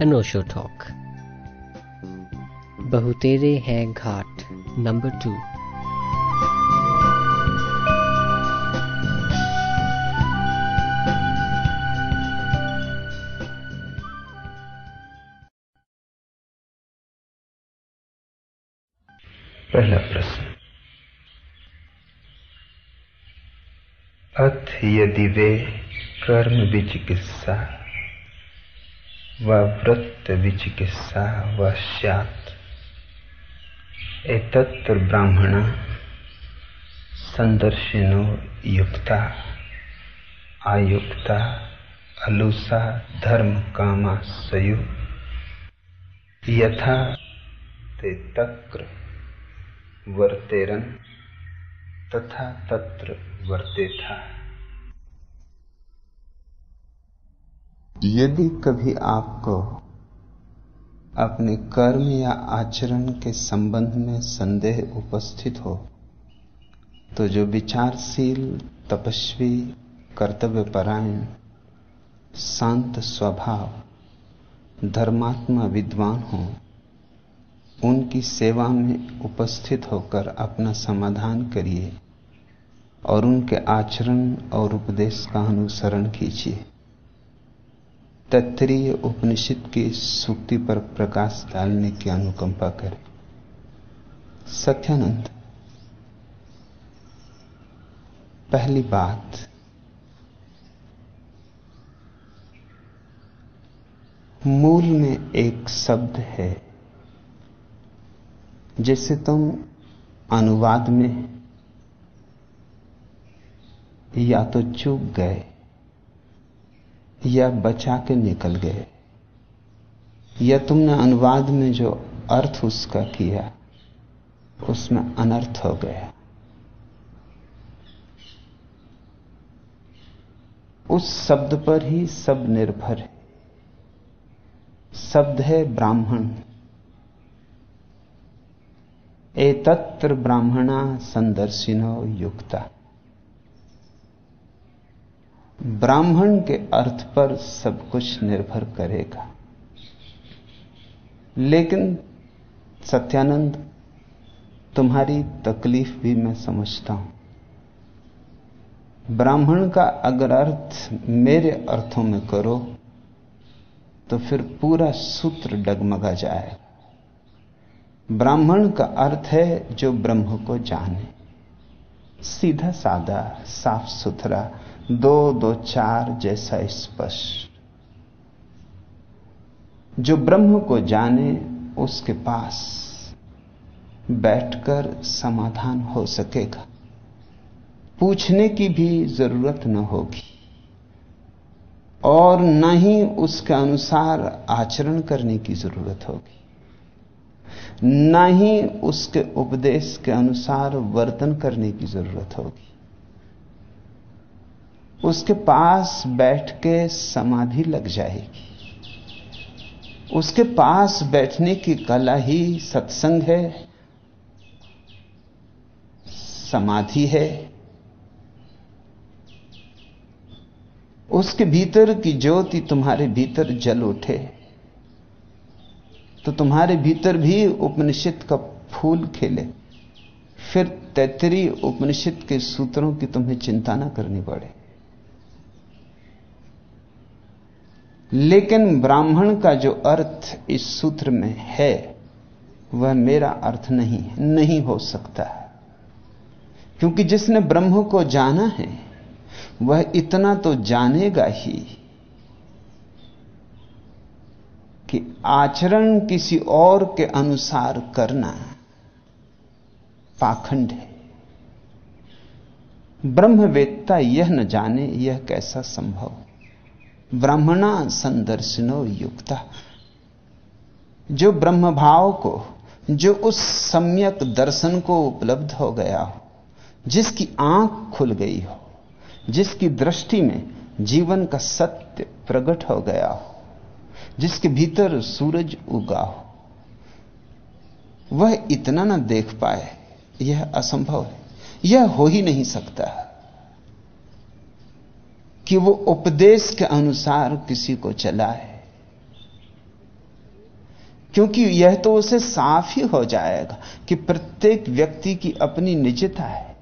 अनोशो talk बहुतेरे हैं घाट number two पहला प्रश्न। अथ यदि वे कर्म विचिकित्सा वृत्त विचिकित्सा व स्यात्। एतत्र ब्राह्मण संदर्शिनो युक्ता, आयुक्ता, अलुसा धर्म कामा सयु यथा ते तक्र वर्तेरन, तथा तत्र वर्ते था यदि कभी आपको अपने कर्म या आचरण के संबंध में संदेह उपस्थित हो तो जो विचारशील, तपस्वी, कर्तव्यपरायण, शांत स्वभाव, धर्मात्मा विद्वान हो, उनकी सेवा में उपस्थित होकर अपना समाधान करिए और उनके आचरण और उपदेश का अनुसरण कीजिए। तत्रीय उपनिषद की सूक्ति पर प्रकाश डालने की अनुकंपा करें। सत्यानंद, पहली बात, मूल में एक शब्द है, जिसे तुम अनुवाद में या तो चूक गए या बचा के निकल गए। या तुमने अनुवाद में जो अर्थ उसका किया, उसमें अनर्थ हो गया। उस शब्द पर ही सब निर्भर है। शब्द है ब्राह्मण। एतत्र ब्राह्मणा संदर्शिनो युक्ता। ब्राह्मण के अर्थ पर सब कुछ निर्भर करेगा। लेकिन सत्यानंद, तुम्हारी तकलीफ़ भी मैं समझता हूँ। ब्राह्मण का अगर अर्थ मेरे अर्थों में करो तो फिर पूरा सूत्र डगमगा जाए। ब्राह्मण का अर्थ है जो ब्रह्म को जाने। सीधा सादा, साफ़ सुथरा दो दो चार जैसा स्पष्ट। जो ब्रह्म को जाने, उसके पास बैठकर समाधान हो सकेगा। पूछने की भी ज़रूरत न होगी। और न ही उसके अनुसार आचरण करने की ज़रूरत होगी। न ही उसके उपदेश के अनुसार वर्तन करने की ज़रूरत होगी। उसके पास बैठ के समाधि लग जाएगी। उसके पास बैठने की कला ही सत्संग है, समाधि है। उसके भीतर की ज्योति तुम्हारे भीतर जल उठे तो तुम्हारे भीतर भी उपनिषद का फूल खेले। फिर तैतरी उपनिषद के सूत्रों की तुम्हें चिंता ना करनी पड़े। लेकिन ब्राह्मण का जो अर्थ इस सूत्र में है, वह मेरा अर्थ नहीं नहीं हो सकता क्योंकि जिसने ब्रह्म को जाना है, वह इतना तो जानेगा ही कि आचरण किसी और के अनुसार करना पाखंड है। ब्रह्मवेत्ता यह न जाने यह कैसा संभव ब्राह्मणा संदर्शनो युक्ता। जो ब्रह्म भाव को, जो उस सम्यक दर्शन को उपलब्ध हो गया हो, जिसकी आँख खुल गई हो, जिसकी दृष्टि में जीवन का सत्य प्रकट हो गया हो, जिसके भीतर सूरज उगा हो, वह इतना ना देख पाए, यह असंभव है। यह हो ही नहीं सकता। कि वो उपदेश के अनुसार किसी को चलाए। क्योंकि यह तो उसे साफ़ ही हो जाएगा कि प्रत्येक व्यक्ति की अपनी निजता है।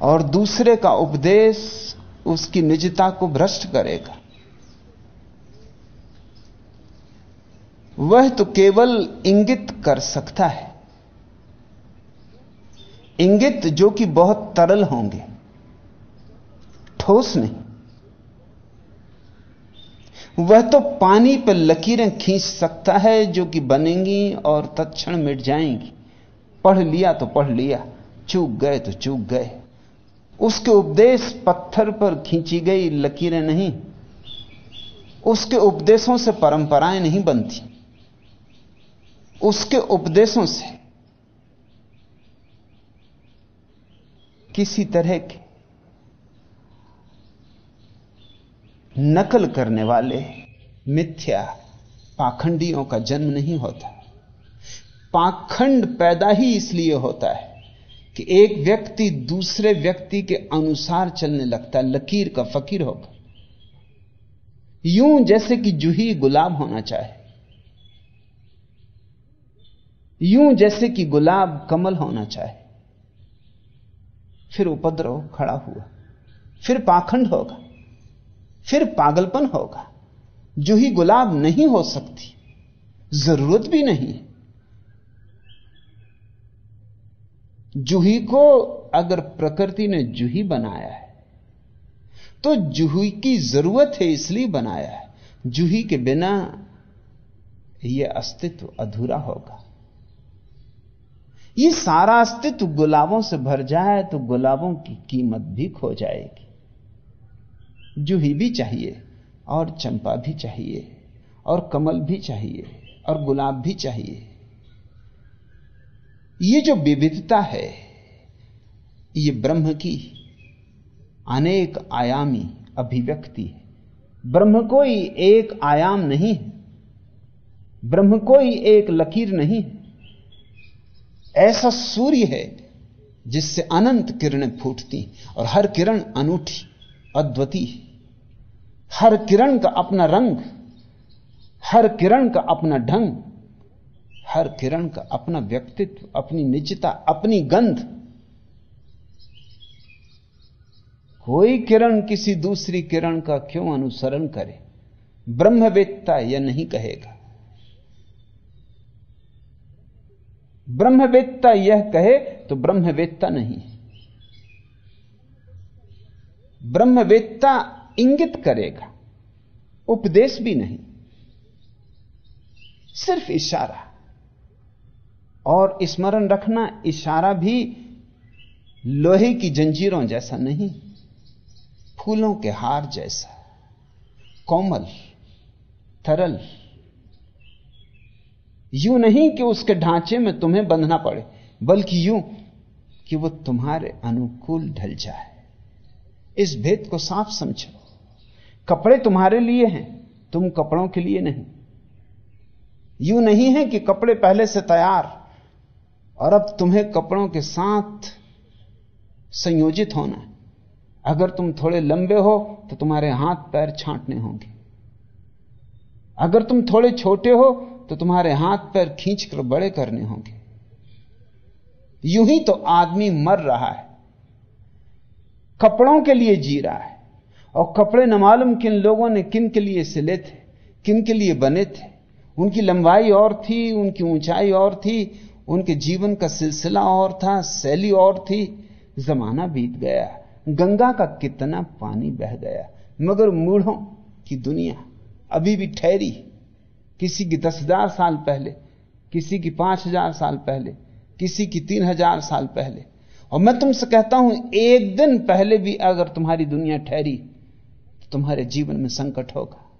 और दूसरे का उपदेश उसकी निजता को भ्रष्ट करेगा। वह तो केवल इंगित कर सकता है। इंगित जो कि बहुत तरल होंगे। ठोस नहीं। वह तो पानी पर लकीरें खींच सकता है जो कि बनेंगी और तत्क्षण मिट जाएँगी। पढ़ लिया तो पढ़ लिया, चूक गए तो चूक गए। उसके उपदेश पत्थर पर खींची गई लकीरें नहीं। उसके उपदेशों से परंपराएँ नहीं बनती। उसके उपदेशों से किसी तरह के नकल करने वाले मिथ्या पाखंडियों का जन्म नहीं होता। पाखंड पैदा ही इसलिए होता है कि एक व्यक्ति दूसरे व्यक्ति के अनुसार चलने लगता है, लकीर का फकीर होगा। यूँ जैसे कि जूही गुलाब होना चाहे, यूँ जैसे कि गुलाब कमल होना चाहे, फिर उपद्रव खड़ा हुआ, फिर पाखंड होगा। फिर पागलपन होगा। जूही गुलाब नहीं हो सकती, ज़रूरत भी नहीं जूही को अगर प्रकृति ने जूही बनाया है तो जूही की ज़रूरत है इसलिए बनाया है। जूही के बिना यह अस्तित्व अधूरा होगा। यह सारा अस्तित्व गुलाबों से भर जाए तो गुलाबों की कीमत भी खो जाएगी। जूही भी चाहिए, और चंपा भी चाहिए, और कमल भी चाहिए, और गुलाब भी चाहिए। ये जो विविधता है, ये ब्रह्म की अनेक आयामी अभिव्यक्ति है। ब्रह्म कोई एक आयाम नहीं है, ब्रह्म कोई एक लकीर नहीं ऐसा सूर्य है जिससे अनंत किरणें फूटती और हर किरण अनूठी, अद्वितीय हर किरण का अपना रंग, हर किरण का अपना ढंग, हर किरण का अपना व्यक्तित्व, अपनी निजता, अपनी गंध। कोई किरण किसी दूसरी किरण का क्यों अनुसरण करे? ब्रह्मवेत्ता यह नहीं कहेगा। ब्रह्मवेत्ता यह कहे तो ब्रह्मवेत्ता नहीं ब्रह्मवेत्ता इंगित करेगा। उपदेश भी नहीं। सिर्फ़ इशारा। और स्मरण रखना, इशारा भी लोहे की जंजीरों जैसा नहीं, फूलों के हार जैसा। कोमल, तरल। यूँ नहीं कि उसके ढांचे में तुम्हें बंधना पड़े, बल्कि यूँ कि वो तुम्हारे अनुकूल ढल जाए। इस भेद को साफ़ समझो। कपड़े तुम्हारे लिए हैं, तुम कपड़ों के लिए नहीं। यूँ नहीं है कि कपड़े पहले से तैयार और अब तुम्हें कपड़ों के साथ संयोजित होना है। अगर तुम थोड़े लंबे हो तो तुम्हारे हाथ पैर छांटने होंगे। अगर तुम थोड़े छोटे हो तो तुम्हारे हाथ पैर खींचकर बड़े करने होंगे। यूँ ही तो आदमी मर रहा है। कपड़ों के लिए जी रहा है। और कपड़े न मालूम किन लोगों ने किन के लिए सिले थे, किन के लिए बने थे। उनकी लंबाई और थी, उनकी ऊंचाई और थी, उनके जीवन का सिलसिला और था, शैली और थी। जमाना बीत गया, गंगा का कितना पानी बह गया। मगर मूढ़ों की दुनिया अभी भी ठहरी। किसी की दस हज़ार साल पहले, किसी की पाँच हज़ार साल पहले, किसी की तीन हज़ार साल पहले। और मैं तुमसे कहता हूँ, एक दिन पहले भी अगर तुम्हारी दुनिया ठहरी तुम्हारे जीवन में संकट होगा।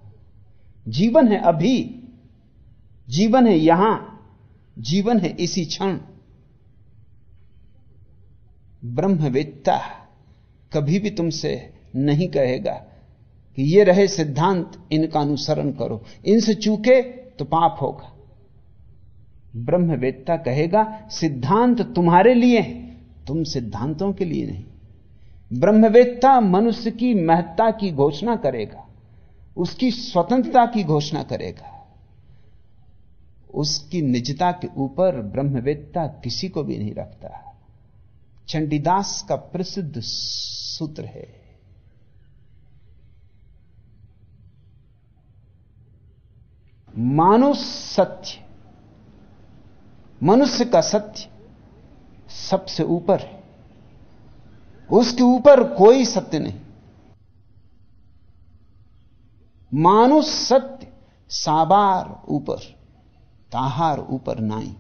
जीवन है अभी, जीवन है यहाँ, जीवन है इसी क्षण। ब्रह्मवेत्ता कभी भी तुमसे नहीं कहेगा कि ये रहे सिद्धांत, इनका अनुसरण करो। इनसे चूके तो पाप होगा। ब्रह्मवेत्ता कहेगा, सिद्धांत तुम्हारे लिए तुम सिद्धांतों के लिए नहीं। ब्रह्मवेत्ता मनुष्य की महत्ता की घोषणा करेगा, उसकी स्वतंत्रता की घोषणा करेगा। उसकी निजता के ऊपर ब्रह्मवेत्ता किसी को भी नहीं रखता। चंडीदास का प्रसिद्ध सूत्र है मानुष सत्य, मनुष्य का सत्य सबसे ऊपर है। उसके ऊपर कोई सत्य नहीं। मानुष सत्य साबार ऊपर, ताहार ऊपर नाई।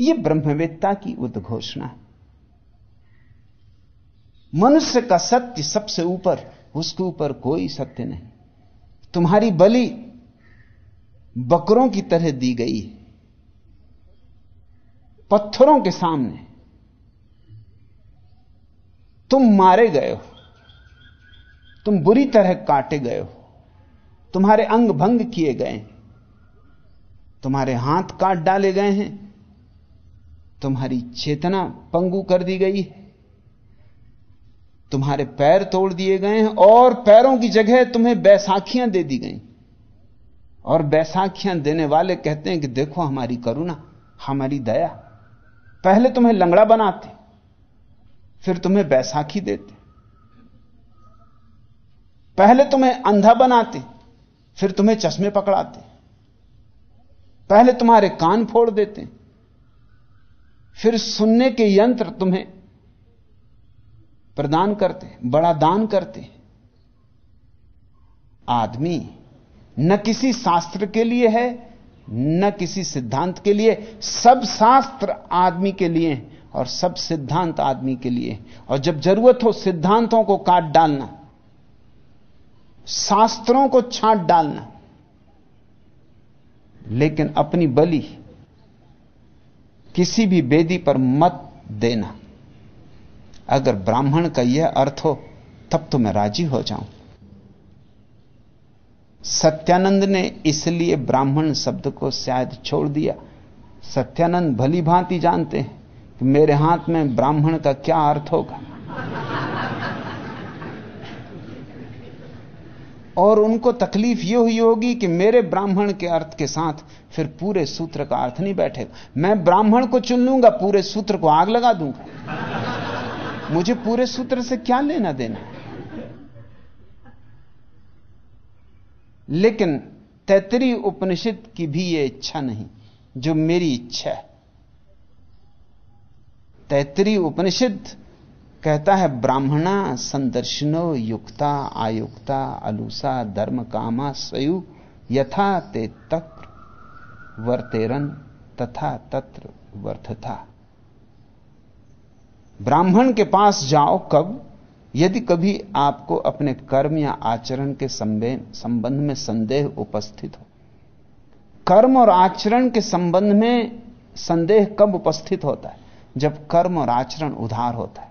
यह ब्रह्मवेत्ता की उद्घोषणा है। मनुष्य का सत्य सबसे ऊपर, उसके ऊपर कोई सत्य नहीं। तुम्हारी बलि बकरों की तरह दी गई पत्थरों के सामने। तुम मारे गए हो। तुम बुरी तरह काटे गए हो। तुम्हारे अंग भंग किए गए तुम्हारे हाथ काट डाले गए हैं। तुम्हारी चेतना पंगु कर दी गई है। तुम्हारे पैर तोड़ दिए गए हैं और पैरों की जगह तुम्हें बैसाखियाँ दे दी गई। और बैसाखियाँ देने वाले कहते हैं कि देखो हमारी करुणा, हमारी दया। पहले तुम्हें लंगड़ा बनाते फिर तुम्हें बैसाखी देते। पहले तुम्हें अंधा बनाते, फिर तुम्हें चश्मे पकड़ाते। पहले तुम्हारे कान फोड़ देते, फिर सुनने के यंत्र तुम्हें प्रदान करते, बड़ा दान करते। आदमी न किसी शास्त्र के लिए है, न किसी सिद्धांत के लिए, सब शास्त्र आदमी के लिए और सब सिद्धांत आदमी के लिए। और जब ज़रूरत हो सिद्धांतों को काट डालना, शास्त्रों को छांट डालना, लेकिन अपनी बलि किसी भी बेदी पर मत देना। अगर ब्राह्मण का यह अर्थ हो, तब तो मैं राज़ी हो जाऊँ। सत्यानंद ने इसलिए ब्राह्मण शब्द को शायद छोड़ दिया। सत्यानंद भली भांति जानते हैं। मेरे हाथ में ब्राह्मण का क्या अर्थ होगा? और उनको तकलीफ़ यह हुई होगी कि मेरे ब्राह्मण के अर्थ के साथ फिर पूरे सूत्र का अर्थ नहीं बैठेगा। मैं ब्राह्मण को चुन लूँगा, पूरे सूत्र को आग लगा दूँगा। मुझे पूरे सूत्र से क्या लेना देना? लेकिन तैतरी उपनिषद की भी यह इच्छा नहीं, जो मेरी इच्छा है। तैतरी उपनिषद कहता है, ब्राह्मणा संदर्शनो युक्ता, आयुक्ता, अलूसा, धर्म कामा, सयु, यथा ते तक्र वर्तेरन, तथा तत्र वर्थता ब्राह्मण के पास जाओ कब? यदि कभी आपको अपने कर्म या आचरण के संबंध में संदेह उपस्थित हो। कर्म और आचरण के संबंध में संदेह कब उपस्थित होता है? जब कर्म और आचरण उधार होता है,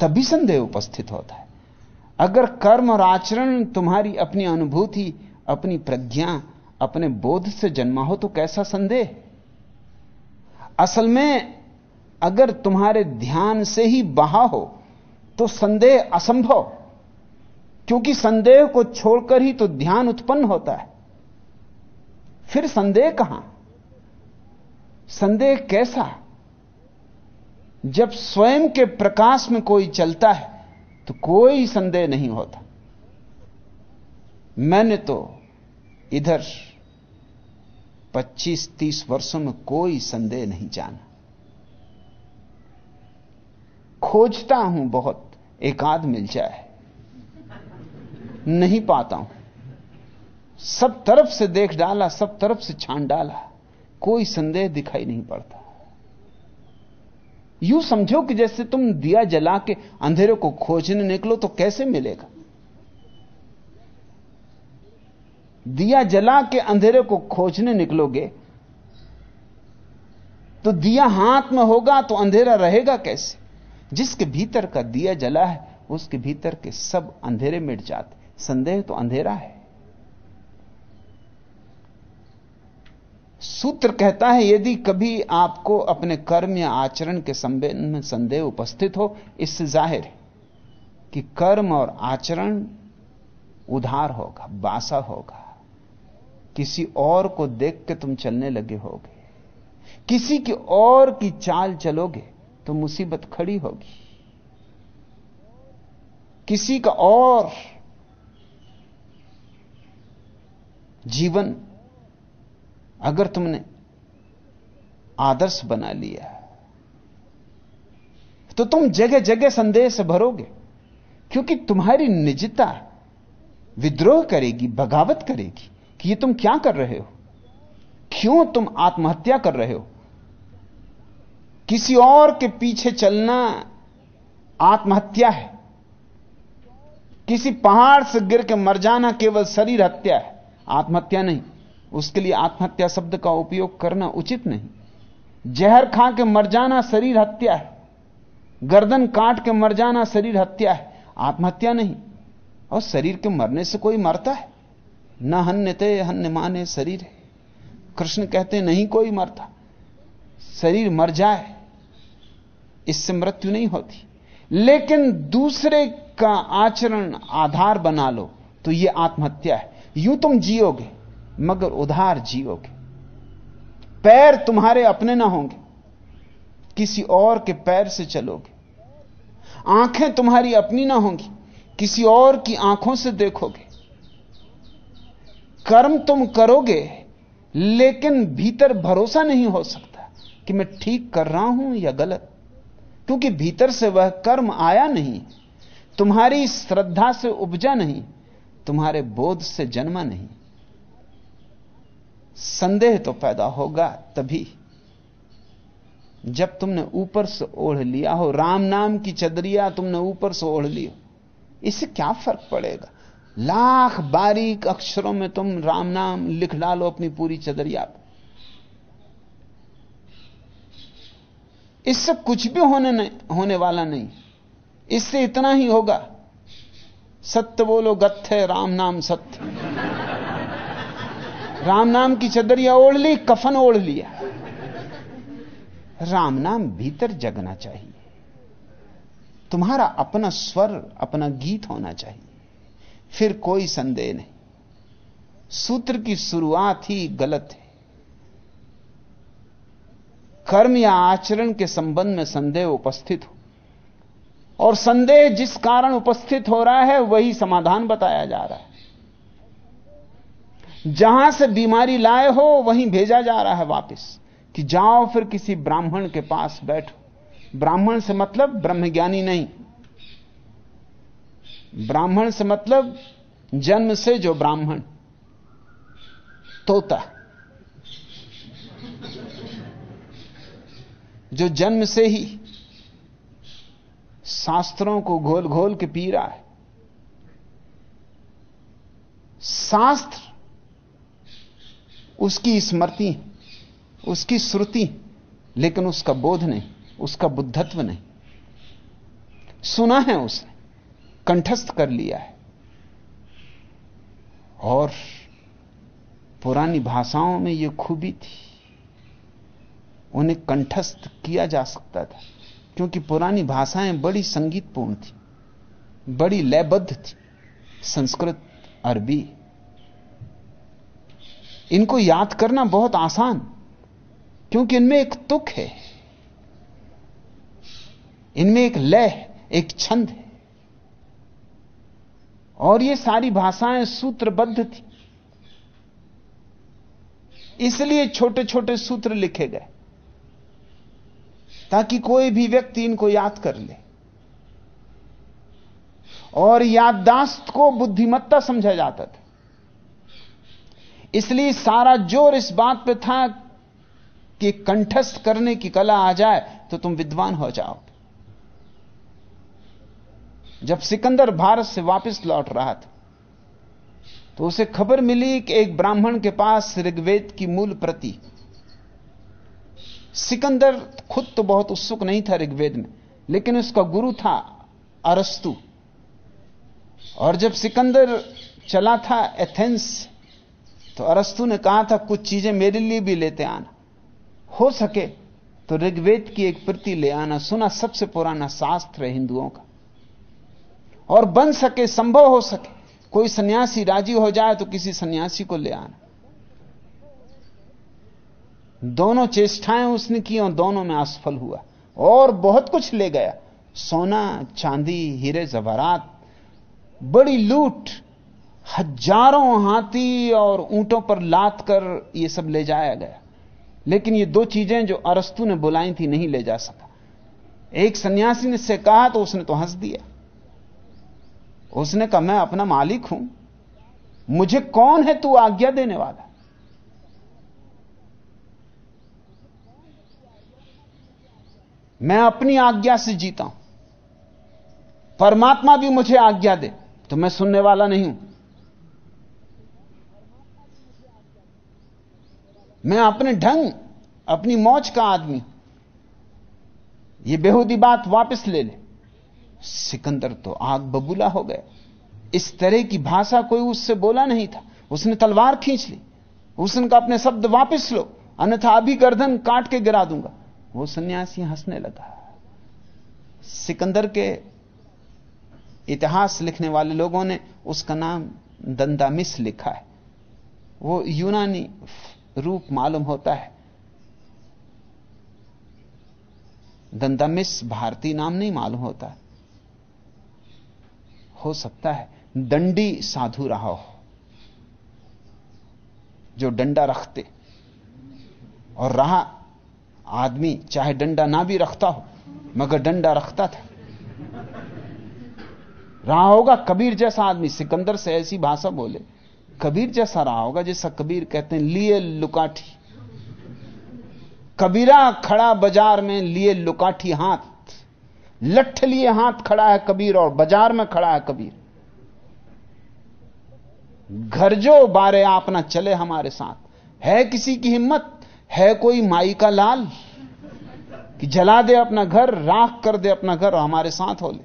तभी संदेह उपस्थित होता है। अगर कर्म और आचरण तुम्हारी अपनी अनुभूति, अपनी प्रज्ञा, अपने बोध से जन्मा हो तो कैसा संदेह? असल में अगर तुम्हारे ध्यान से ही बहा हो तो संदेह असंभव, क्योंकि संदेह को छोड़कर ही तो ध्यान उत्पन्न होता है। फिर संदेह कहाँ? संदेह कैसा? जब स्वयं के प्रकाश में कोई चलता है तो कोई संदेह नहीं होता। मैंने तो इधर 25-30 वर्षों में कोई संदेह नहीं जाना। खोजता हूँ बहुत एकाध मिल जाए। नहीं पाता हूँ। सब तरफ़ से देख डाला, सब तरफ़ से छान डाला। कोई संदेह दिखाई नहीं पड़ता। यूँ समझो कि जैसे तुम दिया जला के अंधेरे को खोजने निकलो तो कैसे मिलेगा? दिया जला के अंधेरे को खोजने निकलोगे तो दिया हाथ में होगा तो अंधेरा रहेगा कैसे? जिसके भीतर का दिया जला है, उसके भीतर के सब अंधेरे मिट जाते। संदेह तो अंधेरा है। सूत्र कहता है, यदि कभी आपको अपने कर्म या आचरण के संबंध में संदेह उपस्थित हो, इससे ज़ाहिर है कि कर्म और आचरण उधार होगा, बासा होगा। किसी और को देख के तुम चलने लगे होगे। किसी की और की चाल चलोगे तो मुसीबत खड़ी होगी। किसी का और जीवन अगर तुमने आदर्श बना लिया तो तुम जगह जगह संदेश भरोगे, क्योंकि तुम्हारी निजता विद्रोह करेगी, बगावत करेगी कि ये तुम क्या कर रहे हो? क्यों तुम आत्महत्या कर रहे हो? किसी और के पीछे चलना आत्महत्या है। किसी पहाड़ से गिर के मर जाना केवल शरीर हत्या है, आत्महत्या नहीं। उसके लिए आत्महत्या शब्द का उपयोग करना उचित नहीं। जहर खा के मर जाना शरीर हत्या है। गर्दन काट के मर जाना शरीर हत्या है। आत्महत्या नहीं। और शरीर के मरने से कोई मरता है? न हन्यते, हन्य माने शरीर है। कृष्ण कहते, नहीं कोई मरता। शरीर मर जाए, इससे मृत्यु नहीं होती। लेकिन दूसरे का आचरण आधार बना लो तो यह आत्महत्या है। यूँ तुम जियोगे मगर उधार जियोगे पैर तुम्हारे अपने ना होंगे। किसी और के पैर से चलोगे। आँखें तुम्हारी अपनी ना होंगी। किसी और की आँखों से देखोगे। कर्म तुम करोगे, लेकिन भीतर भरोसा नहीं हो सकता कि मैं ठीक कर रहा हूँ या गलत। क्योंकि भीतर से वह कर्म आया नहीं। तुम्हारी श्रद्धा से उपजा नहीं। तुम्हारे बोध से जन्मा नहीं। संदेह तो पैदा होगा तभी। जब तुमने ऊपर से ओढ़ लिया हो, राम नाम की चदरिया तुमने ऊपर से ओढ़ ली हो, इससे क्या फ़र्क पड़ेगा? लाख बारीक अक्षरों में तुम राम नाम लिख डालो अपनी पूरी चदरिया पर इससे कुछ भी होने नहीं, होने वाला नहीं। इससे इतना ही होगा। सत्य बोलो, गत्थे, राम नाम सत्य। राम नाम की चदरिया ओढ़ ली, कफन ओढ़ लिया। राम नाम भीतर जगना चाहिए। तुम्हारा अपना स्वर, अपना गीत होना चाहिए। फिर कोई संदेह नहीं। सूत्र की शुरुआत ही गलत है। कर्म या आचरण के संबंध में संदेह उपस्थित हो। और संदेह जिस कारण उपस्थित हो रहा है, वही समाधान बताया जा रहा है। जहाँ से बीमारी लाए हो, वहीं भेजा जा रहा है वापस। कि जाओ फिर किसी ब्राह्मण के पास बैठो। ब्राह्मण से मतलब ब्रह्मज्ञानी नहीं। ब्राह्मण से मतलब जन्म से जो ब्राह्मण। तोता। जो जन्म से ही शास्त्रों को घोल घोल के पी रहा है। शास्त्र उसकी स्मृति, उसकी श्रुति, लेकिन उसका बोध नहीं, उसका बुद्धत्व नहीं। सुना है उसने, कंठस्थ कर लिया है। और पुरानी भाषाओं में यह खूबी थी, उन्हें कंठस्थ किया जा सकता था, क्योंकि पुरानी भाषाएँ बड़ी संगीतपूर्ण थी, बड़ी लयबद्ध थी, संस्कृत, अरबी इनको याद करना बहुत आसान, क्योंकि इनमें एक तुक है, इनमें एक लय, एक छंद है। और ये सारी भाषाएँ सूत्रबद्ध थी, इसलिए छोटे छोटे सूत्र लिखे गए, ताकि कोई भी व्यक्ति इनको याद कर ले। और याददाश्त को बुद्धिमत्ता समझा जाता था। इसलिए सारा ज़ोर इस बात पे था कि कंठस्थ करने की कला आ जाए तो तुम विद्वान हो जाओ। जब सिकंदर भारत से वापस लौट रहा था तो उसे खबर मिली कि एक ब्राह्मण के पास ऋग्वेद की मूल प्रति। सिकंदर खुद तो बहुत उत्सुक नहीं था ऋग्वेद में, लेकिन उसका गुरु था अरस्तु। और जब सिकंदर चला था एथेंस तो अरस्तु ने कहा था, कुछ चीज़ें मेरे लिए भी लेते आना। हो सके तो ऋग्वेद की एक प्रति ले आना। सुना सबसे पुराना शास्त्र है हिंदुओं का। और बन सके, संभव हो सके। कोई सन्यासी राज़ी हो जाए तो किसी सन्यासी को ले आना। दोनों चेष्टाएँ उसने की और दोनों में असफल हुआ। और बहुत कुछ ले गया। सोना, चांदी, हीरे जवारात बड़ी लूट हज़ारों हाथी और ऊंटों पर लात कर यह सब ले जाया गया। लेकिन ये दो चीज़ें जो अरस्तु ने बुलाई थी, नहीं ले जा सका। एक सन्यासी ने से कहा तो उसने तो हंस दिया। उसने कहा, मैं अपना मालिक हूँ। मुझे कौन है तू आज्ञा देने वाला? मैं अपनी आज्ञा से जीता हूँ। परमात्मा भी मुझे आज्ञा दे। तो मैं सुनने वाला नहीं हूँ। मैं अपने ढंग, अपनी मौज का आदमी। ये बेहूदी बात वापस ले ले। सिकंदर तो आग बबूला हो गया इस तरह की भाषा कोई उससे बोला नहीं था। उसने तलवार खींच ली। उसने कहा अपने शब्द वापस लो। अन्यथा अभी गर्दन काट के गिरा दूँगा। वो सन्यासी हंसने लगा। सिकंदर के इतिहास लिखने वाले लोगों ने उसका नाम दंदामिस लिखा है। वो यूनानी रूप मालूम होता है। दंदामिस भारती नाम नहीं मालूम होता। हो सकता है दंडी साधु रहा हो, जो डंडा रखते। और रहा आदमी, चाहे डंडा ना भी रखता हो, मगर डंडा रखता था। रहा होगा कबीर जैसा आदमी, सिकंदर से ऐसी भाषा बोले। कबीर जैसा रहा होगा, जैसा कबीर कहते हैं, लिए लुकाठी। कबीरा खड़ा बाज़ार में लिए लुकाठी हाथ। लठ लिए हाथ खड़ा है कबीर और बाज़ार में खड़ा है कबीर। घर जो बारे आप ना चले हमारे साथ। है किसी की हिम्मत? है कोई माई का लाल? कि जला दे अपना घर, राख कर दे अपना घर और हमारे साथ हो ले।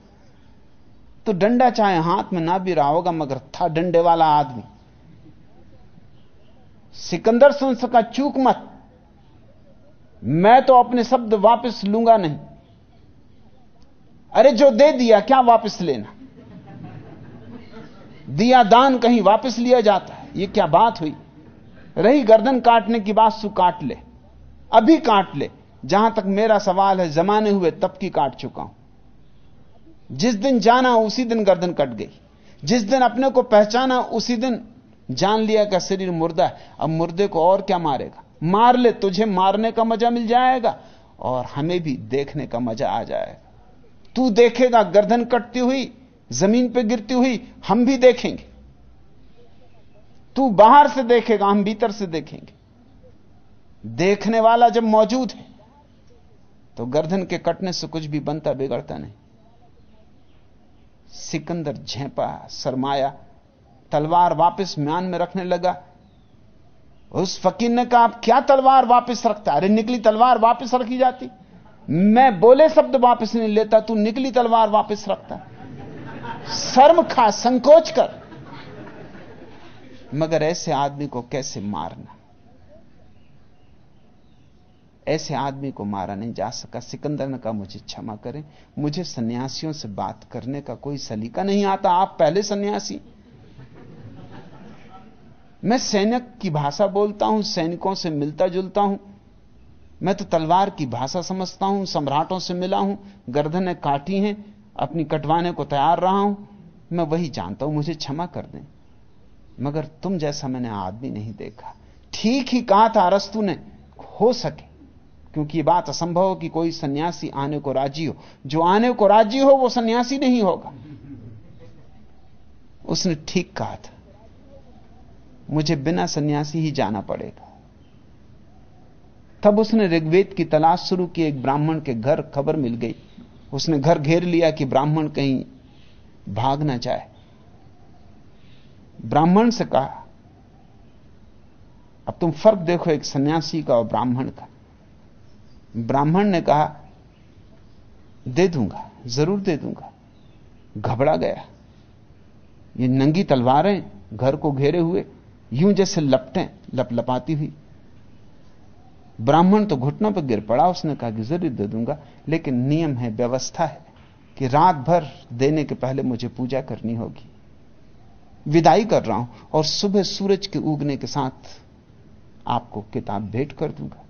तो डंडा चाहे हाथ में ना भी रहा होगा, मगर था डंडे वाला आदमी। सिकंदर सुन सका चूक मत। मैं तो अपने शब्द वापस लूँगा नहीं। अरे जो दे दिया, क्या वापस लेना? दिया दान कहीं वापस लिया जाता है, ये क्या बात हुई? रही गर्दन काटने की बात, सु काट ले। अभी काट ले। जहाँ तक मेरा सवाल है, जमाने हुए, तब की काट चुका हूँ। जिस दिन जाना, उसी दिन गर्दन कट गई। जिस दिन अपने को पहचाना, उसी दिन जान लिया का शरीर मुर्दा है, अब मुर्दे को और क्या मारेगा? मार ले, तुझे मारने का मज़ा मिल जाएगा और हमें भी देखने का मज़ा आ जाएगा। तू देखेगा, गर्दन कटती हुई, ज़मीन पे गिरती हुई, हम भी देखेंगे। तू बाहर से देखेगा, हम भीतर से देखेंगे। देखने वाला जब मौजूद है तो गर्दन के कटने से कुछ भी बनता बिगड़ता नहीं। सिकंदर झेपा सरमाया तलवार वापस म्यान में रखने लगा। उस फकीर ने कहा, आप क्या तलवार वापस रखता? अरे, निकली तलवार वापस रखी जाती। मैं बोले शब्द वापस नहीं लेता, तू निकली तलवार वापस रखता। शर्म खा, संकोच कर। मगर ऐसे आदमी को कैसे मारना? ऐसे आदमी को मारा नहीं जा सका। सिकंदर ने कहा, मुझे क्षमा करें, मुझे सन्यासियों से बात करने का कोई सलीका नहीं आता। आप पहले सन्यासी मैं सैनिक की भाषा बोलता हूँ, सैनिकों से मिलता जुलता हूँ। मैं तो तलवार की भाषा समझता हूँ, सम्राटों से मिला हूँ, गर्दनें काटी हैं, अपनी कटवाने को तैयार रहा हूँ। मैं वही जानता हूँ, मुझे क्षमा कर दें। मगर तुम जैसा मैंने आदमी नहीं देखा। ठीक ही कहा था अरस्तु ने, हो सके, क्योंकि ये बात असंभव कि कोई सन्यासी आने को राज़ी हो। जो आने को राज़ी हो, वो सन्यासी नहीं होगा। उसने ठीक कहा था। मुझे बिना सन्यासी ही जाना पड़ेगा। तब उसने ऋग्वेद की तलाश शुरू की, एक ब्राह्मण के घर खबर मिल गई। उसने घर घेर लिया कि ब्राह्मण कहीं भाग ना जाए। ब्राह्मण से कहा, अब तुम फ़र्क देखो एक सन्यासी का और ब्राह्मण का। ब्राह्मण ने कहा, दे दूँगा, ज़रूर दे दूँगा। घबरा गया। ये नंगी तलवारें घर को घेरे हुए यूँ जैसे लपटें, लपलपाती हुई। ब्राह्मण तो घुटनों पर गिर पड़ा, उसने कहा कि ज़रूर दे दूँगा, लेकिन नियम है, व्यवस्था है कि रात भर देने के पहले मुझे पूजा करनी होगी। विदाई कर रहा हूँ और सुबह सूरज के उगने के साथ आपको किताब भेंट कर दूँगा।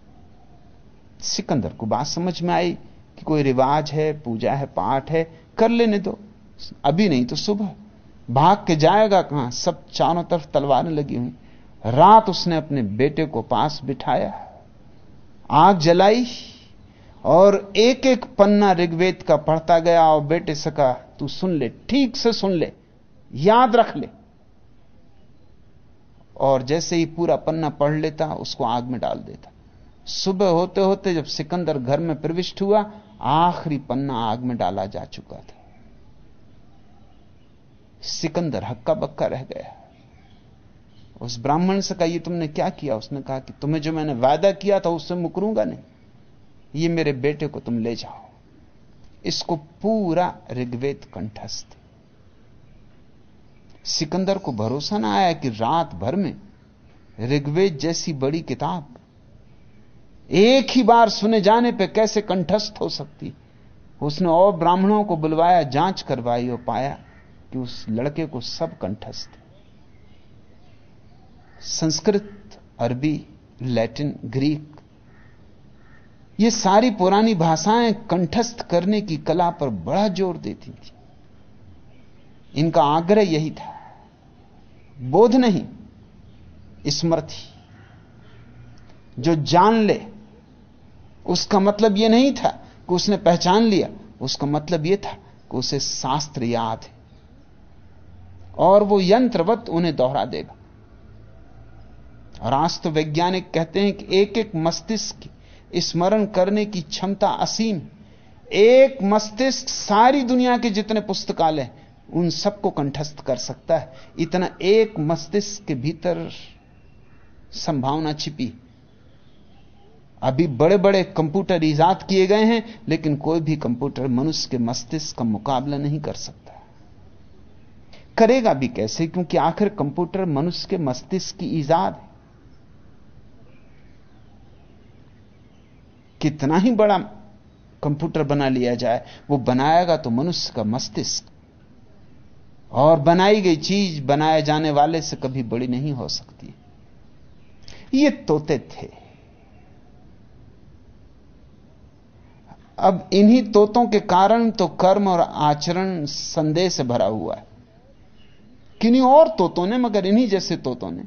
सिकंदर को बात समझ में आई कि कोई रिवाज है, पूजा है, पाठ है, कर लेने दो। अभी नहीं तो सुबह। भाग के जाएगा कहाँ? सब चारों तरफ़ तलवारें लगी हुई। रात उसने अपने बेटे को पास बिठाया। आग जलाई और एक एक पन्ना ऋग्वेद का पढ़ता गया और बेटे सका तू सुन ले, ठीक से सुन ले, याद रख ले। और जैसे ही पूरा पन्ना पढ़ लेता, उसको आग में डाल देता। सुबह होते होते जब सिकंदर घर में प्रविष्ट हुआ, आखिरी पन्ना आग में डाला जा चुका था। सिकंदर, हक्का बक्का रह गया। उस ब्राह्मण से कहा तुमने क्या किया? उसने कहा कि, तुम्हें जो मैंने वायदा किया था, उससे मुकरूँगा नहीं। ये मेरे बेटे को तुम ले जाओ। इसको पूरा ऋग्वेद कंठस्थ सिकंदर को भरोसा ना आया कि रात भर में ऋग्वेद जैसी बड़ी किताब एक ही बार सुने जाने पे कैसे कंठस्थ हो सकती? उसने और ब्राह्मणों को बुलवाया, जाँच करवाई और पाया। कि उस लड़के को सब कंठस्थ। संस्कृत, अरबी, लैटिन, ग्रीक, ये सारी पुरानी भाषाएँ कंठस्थ करने की कला पर बड़ा ज़ोर देती थी। इनका आग्रह यही था, बोध नहीं, स्मृति। जो जान ले, उसका मतलब यह नहीं था कि उसने पहचान लिया, उसका मतलब यह था कि उसे शास्त्र याद है। और वो यंत्रवत उन्हें दोहरा देगा। आज तो वैज्ञानिक कहते हैं कि एक एक मस्तिष्क स्मरण करने की क्षमता असीम। एक मस्तिष्क सारी दुनिया के जितने पुस्तकालय उन सबको कंठस्थ कर सकता है। इतना एक मस्तिष्क के भीतर संभावना छिपी। अभी बड़े बड़े कंप्यूटर ईजाद किए गए हैं, लेकिन कोई भी कंप्यूटर मनुष्य के मस्तिष्क का मुकाबला नहीं कर सकता। करेगा भी कैसे? क्योंकि आखिर कंप्यूटर मनुष्य के मस्तिष्क की ईजाद है। कितना ही बड़ा कंप्यूटर बना लिया जाए, वो बनाएगा तो मनुष्य का मस्तिष्क और बनाई गई चीज़ बनाए जाने वाले से कभी बड़ी नहीं हो सकती। ये तोते थे। अब इन्हीं तोतों के कारण तो कर्म और आचरण संदेह से भरा हुआ है। किन्हीं और तोतों ने मगर इन्हीं जैसे तोतों ने?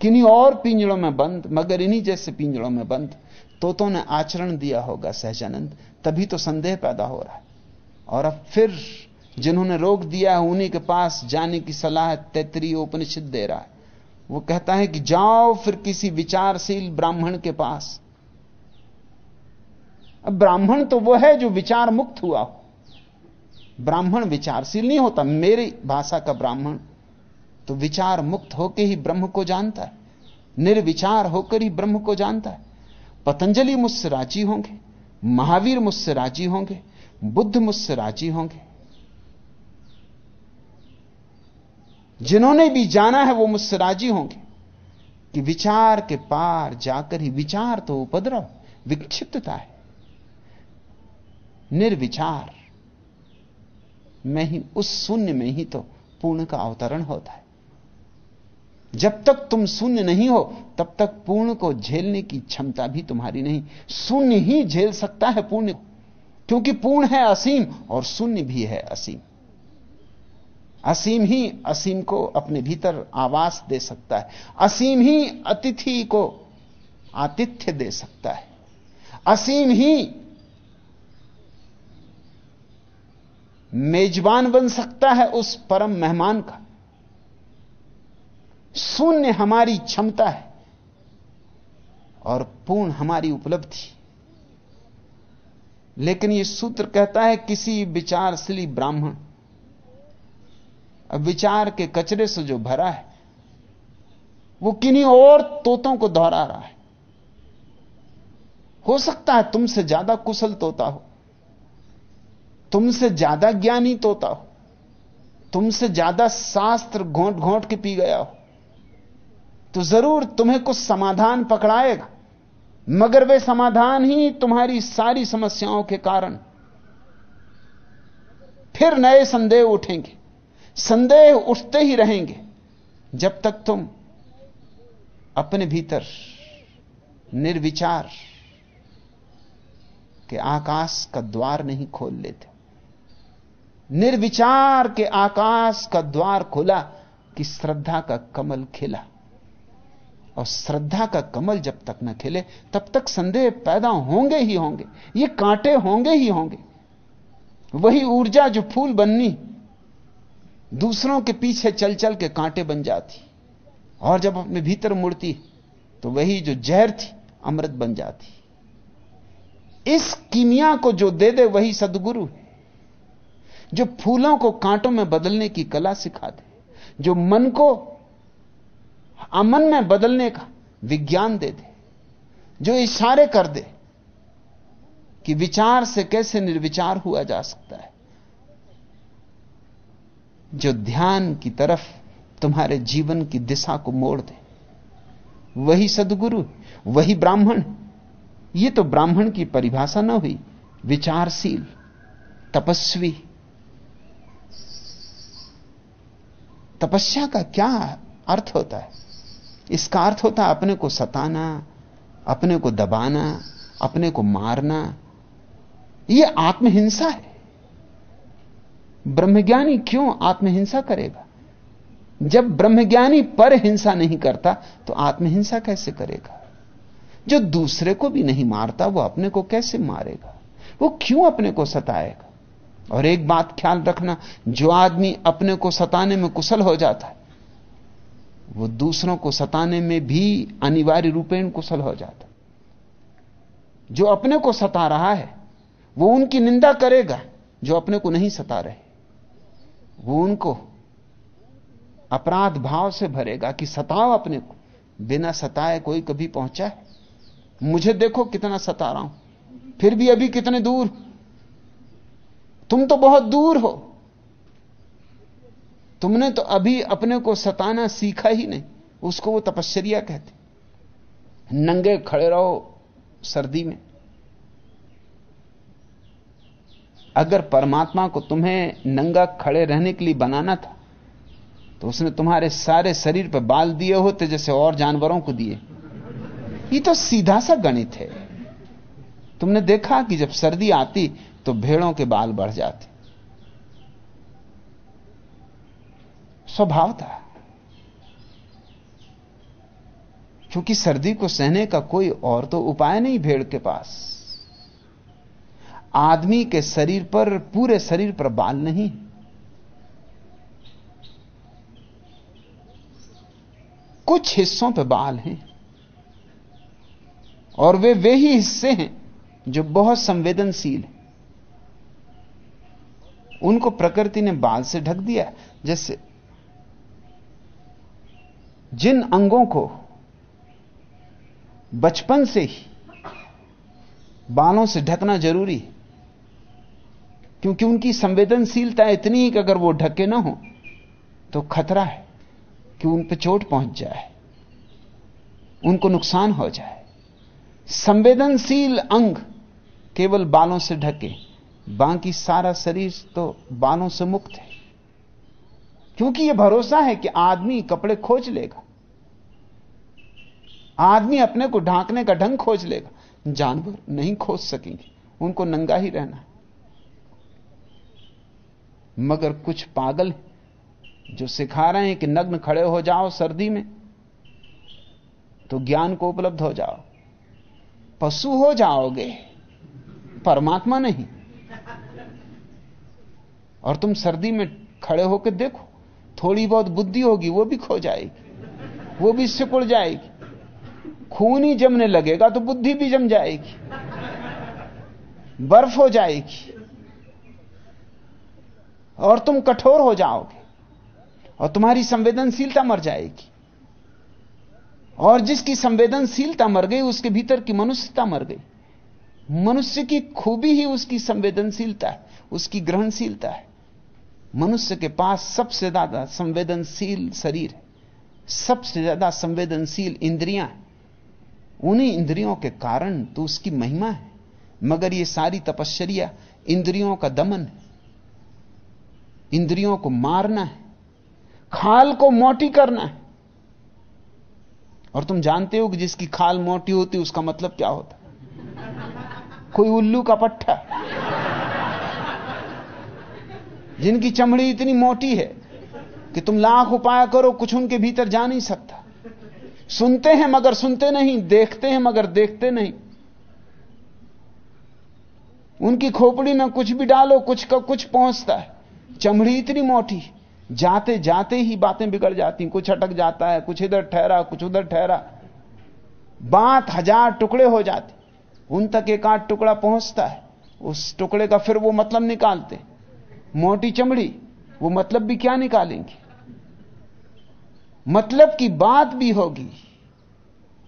किन्हीं और पिंजड़ों में बंद, मगर इन्हीं जैसे पिंजड़ों में बंद? तोतों ने आचरण दिया होगा, सहजानंद। तभी तो संदेह पैदा हो रहा है। और अब फिर जिन्होंने रोक दिया है, उन्हीं के पास जाने की सलाह तैतरी उपनिषद दे रहा है। वो कहता है कि जाओ फिर किसी विचारशील ब्राह्मण के पास। अब ब्राह्मण तो वो है जो विचार मुक्त हुआ हो। ब्राह्मण विचारशील नहीं होता। मेरी भाषा का ब्राह्मण तो विचार मुक्त होकर ही ब्रह्म को जानता है। निर्विचार होकर ही ब्रह्म को जानता है। पतंजलि मुझसे राज़ी होंगे, महावीर मुझसे राज़ी होंगे, बुद्ध मुझसे राज़ी होंगे। जिन्होंने भी जाना है वो मुझसे राज़ी होंगे कि विचार के पार जाकर ही विचार तो उपद्रव, विक्षिप्तता है। निर्विचार में ही, उस शून्य में ही तो पूर्ण का अवतरण होता है। जब तक तुम शून्य नहीं हो, तब तक पूर्ण को झेलने की क्षमता भी तुम्हारी नहीं। शून्य ही झेल सकता है पूर्ण, क्योंकि पूर्ण है असीम, और शून्य भी है असीम। असीम ही असीम को अपने भीतर आवास दे सकता है। असीम ही अतिथि को आतिथ्य दे सकता है। असीम ही मेजबान बन सकता है उस परम मेहमान का। शून्य हमारी क्षमता है और पूर्ण हमारी उपलब्धि। लेकिन यह सूत्र कहता है किसी विचारशीली ब्राह्मण विचार के कचरे से जो भरा है, वो किन्हीं और तोतों को दोहरा रहा है। हो सकता है तुमसे ज़्यादा कुशल तोता हो। तुमसे ज़्यादा ज्ञानी तोता हो। तुमसे ज़्यादा शास्त्र घोंट घोंट के पी गया हो। तो ज़रूर तुम्हें कुछ समाधान पकड़ाएगा, मगर वे समाधान ही तुम्हारी सारी समस्याओं के कारण। फिर नए संदेह उठेंगे, संदेह उठते ही रहेंगे, जब तक तुम अपने भीतर निर्विचार के आकाश का द्वार नहीं खोल लेते। निर्विचार के आकाश का द्वार खुला कि श्रद्धा का कमल खिला। और श्रद्धा का कमल जब तक न खिले, तब तक संदेह पैदा होंगे ही होंगे। ये कांटे होंगे ही होंगे। वही ऊर्जा जो फूल बननी, दूसरों के पीछे चल चल के कांटे बन जाती। और जब अपने भीतर मुड़ती तो वही जो जहर थी, अमृत बन जाती। इस कीमिया को जो दे दे, वही सदगुरु है। जो फूलों को कांटों में बदलने की कला सिखा दे जो मन को अमन में बदलने का विज्ञान दे दे जो इशारे कर दे कि विचार से कैसे निर्विचार हुआ जा सकता है। जो ध्यान की तरफ़ तुम्हारे जीवन की दिशा को मोड़ दे। वही सदगुरु, वही ब्राह्मण। ये तो ब्राह्मण की परिभाषा ना हुई, विचारशील, तपस्वी। तपस्या का क्या अर्थ होता है? इसका अर्थ होता है अपने को सताना, अपने को दबाना, अपने को मारना। यह आत्महिंसा है। ब्रह्मज्ञानी क्यों आत्महिंसा करेगा? जब ब्रह्मज्ञानी पर हिंसा नहीं करता तो आत्महिंसा कैसे करेगा? जो दूसरे को भी नहीं मारता, वो अपने को कैसे मारेगा? वो क्यों अपने को सताएगा? और एक बात ख्याल रखना, जो आदमी अपने को सताने में कुशल हो जाता है, वो दूसरों को सताने में भी अनिवार्य रूपेण कुशल हो जाता जो अपने को सता रहा है, वो उनकी निंदा करेगा, जो अपने को नहीं सता रहे। वो उनको अपराध भाव से भरेगा कि सताओ अपने को। बिना सताए कोई कभी पहुँचा है। मुझे देखो कितना सता रहा हूँ, फिर भी अभी कितने दूर तुम तो बहुत दूर हो। तुमने तो अभी अपने को सताना सीखा ही नहीं। उसको वो तपश्चर्या कहते नंगे खड़े रहो सर्दी में। अगर परमात्मा को तुम्हें नंगा खड़े रहने के लिए बनाना था तो उसने तुम्हारे सारे शरीर पर बाल दिए होते जैसे और जानवरों को दिए। ये तो सीधा सा गणित है। तुमने देखा कि जब सर्दी आती तो भेड़ों के बाल बढ़ जाते। स्वभाव था। क्योंकि सर्दी को सहने का कोई और तो उपाय नहीं भेड़ के पास। आदमी के शरीर पर, पूरे शरीर पर बाल नहीं। कुछ हिस्सों पर बाल हैं। और वे वे ही हिस्से हैं जो बहुत संवेदनशील हैं। उनको प्रकृति ने बाल से ढक दिया जैसे जिन अंगों को बचपन से ही बालों से ढकना ज़रूरी क्योंकि उनकी संवेदनशीलता इतनी है कि अगर वो ढके ना हो तो खतरा है कि उन पर चोट पहुँच जाए, उनको नुकसान हो जाए। संवेदनशील अंग केवल बालों से ढके बाकी सारा शरीर तो बालों से मुक्त है। क्योंकि यह भरोसा है कि आदमी कपड़े खोज लेगा। आदमी अपने को ढांकने का ढंग खोज लेगा। जानवर नहीं खोज सकेंगे, उनको नंगा ही रहना मगर कुछ पागल जो सिखा रहे हैं कि नग्न खड़े हो जाओ सर्दी में तो ज्ञान को उपलब्ध हो जाओ। पशु हो जाओगे, परमात्मा नहीं। और तुम सर्दी में खड़े होकर देखो, थोड़ी बहुत बुद्धि होगी, वो भी खो जाएगी, वो भी सिकुड़ जाएगी। खून ही जमने लगेगा तो बुद्धि भी जम जाएगी, बर्फ़ हो जाएगी, और तुम कठोर हो जाओगे, और तुम्हारी संवेदनशीलता मर जाएगी। और जिसकी संवेदनशीलता मर गई, उसके भीतर की मनुष्यता मर गई। मनुष्य की खूबी ही उसकी संवेदनशीलता है, उसकी ग्रहणशीलता है। मनुष्य के पास सबसे ज़्यादा संवेदनशील शरीर है। सबसे ज़्यादा संवेदनशील इंद्रियाँ हैं। उन्हीं इंद्रियों के कारण तो उसकी महिमा है। मगर ये सारी तपश्चर्या इंद्रियों का दमन है। इंद्रियों को मारना है। खाल को मोटी करना है। और तुम जानते हो कि जिसकी खाल मोटी होती उसका मतलब क्या होता कोई उल्लू का पट्टा। जिनकी चमड़ी इतनी मोटी है कि तुम लाख उपाय करो, कुछ उनके भीतर जा नहीं सकता। सुनते हैं मगर सुनते नहीं, देखते हैं मगर देखते नहीं। उनकी खोपड़ी में कुछ भी डालो, कुछ का कुछ पहुँचता है। चमड़ी इतनी मोटी, जाते जाते ही बातें बिगड़ जाती कुछ अटक जाता है, कुछ इधर ठहरा, कुछ उधर ठहरा। बात हज़ार टुकड़े हो जाते। उन तक एक आध टुकड़ा पहुँचता है। उस टुकड़े का फिर वो मतलब निकालते मोटी चमड़ी, वो मतलब भी क्या निकालेंगे? मतलब की बात भी होगी,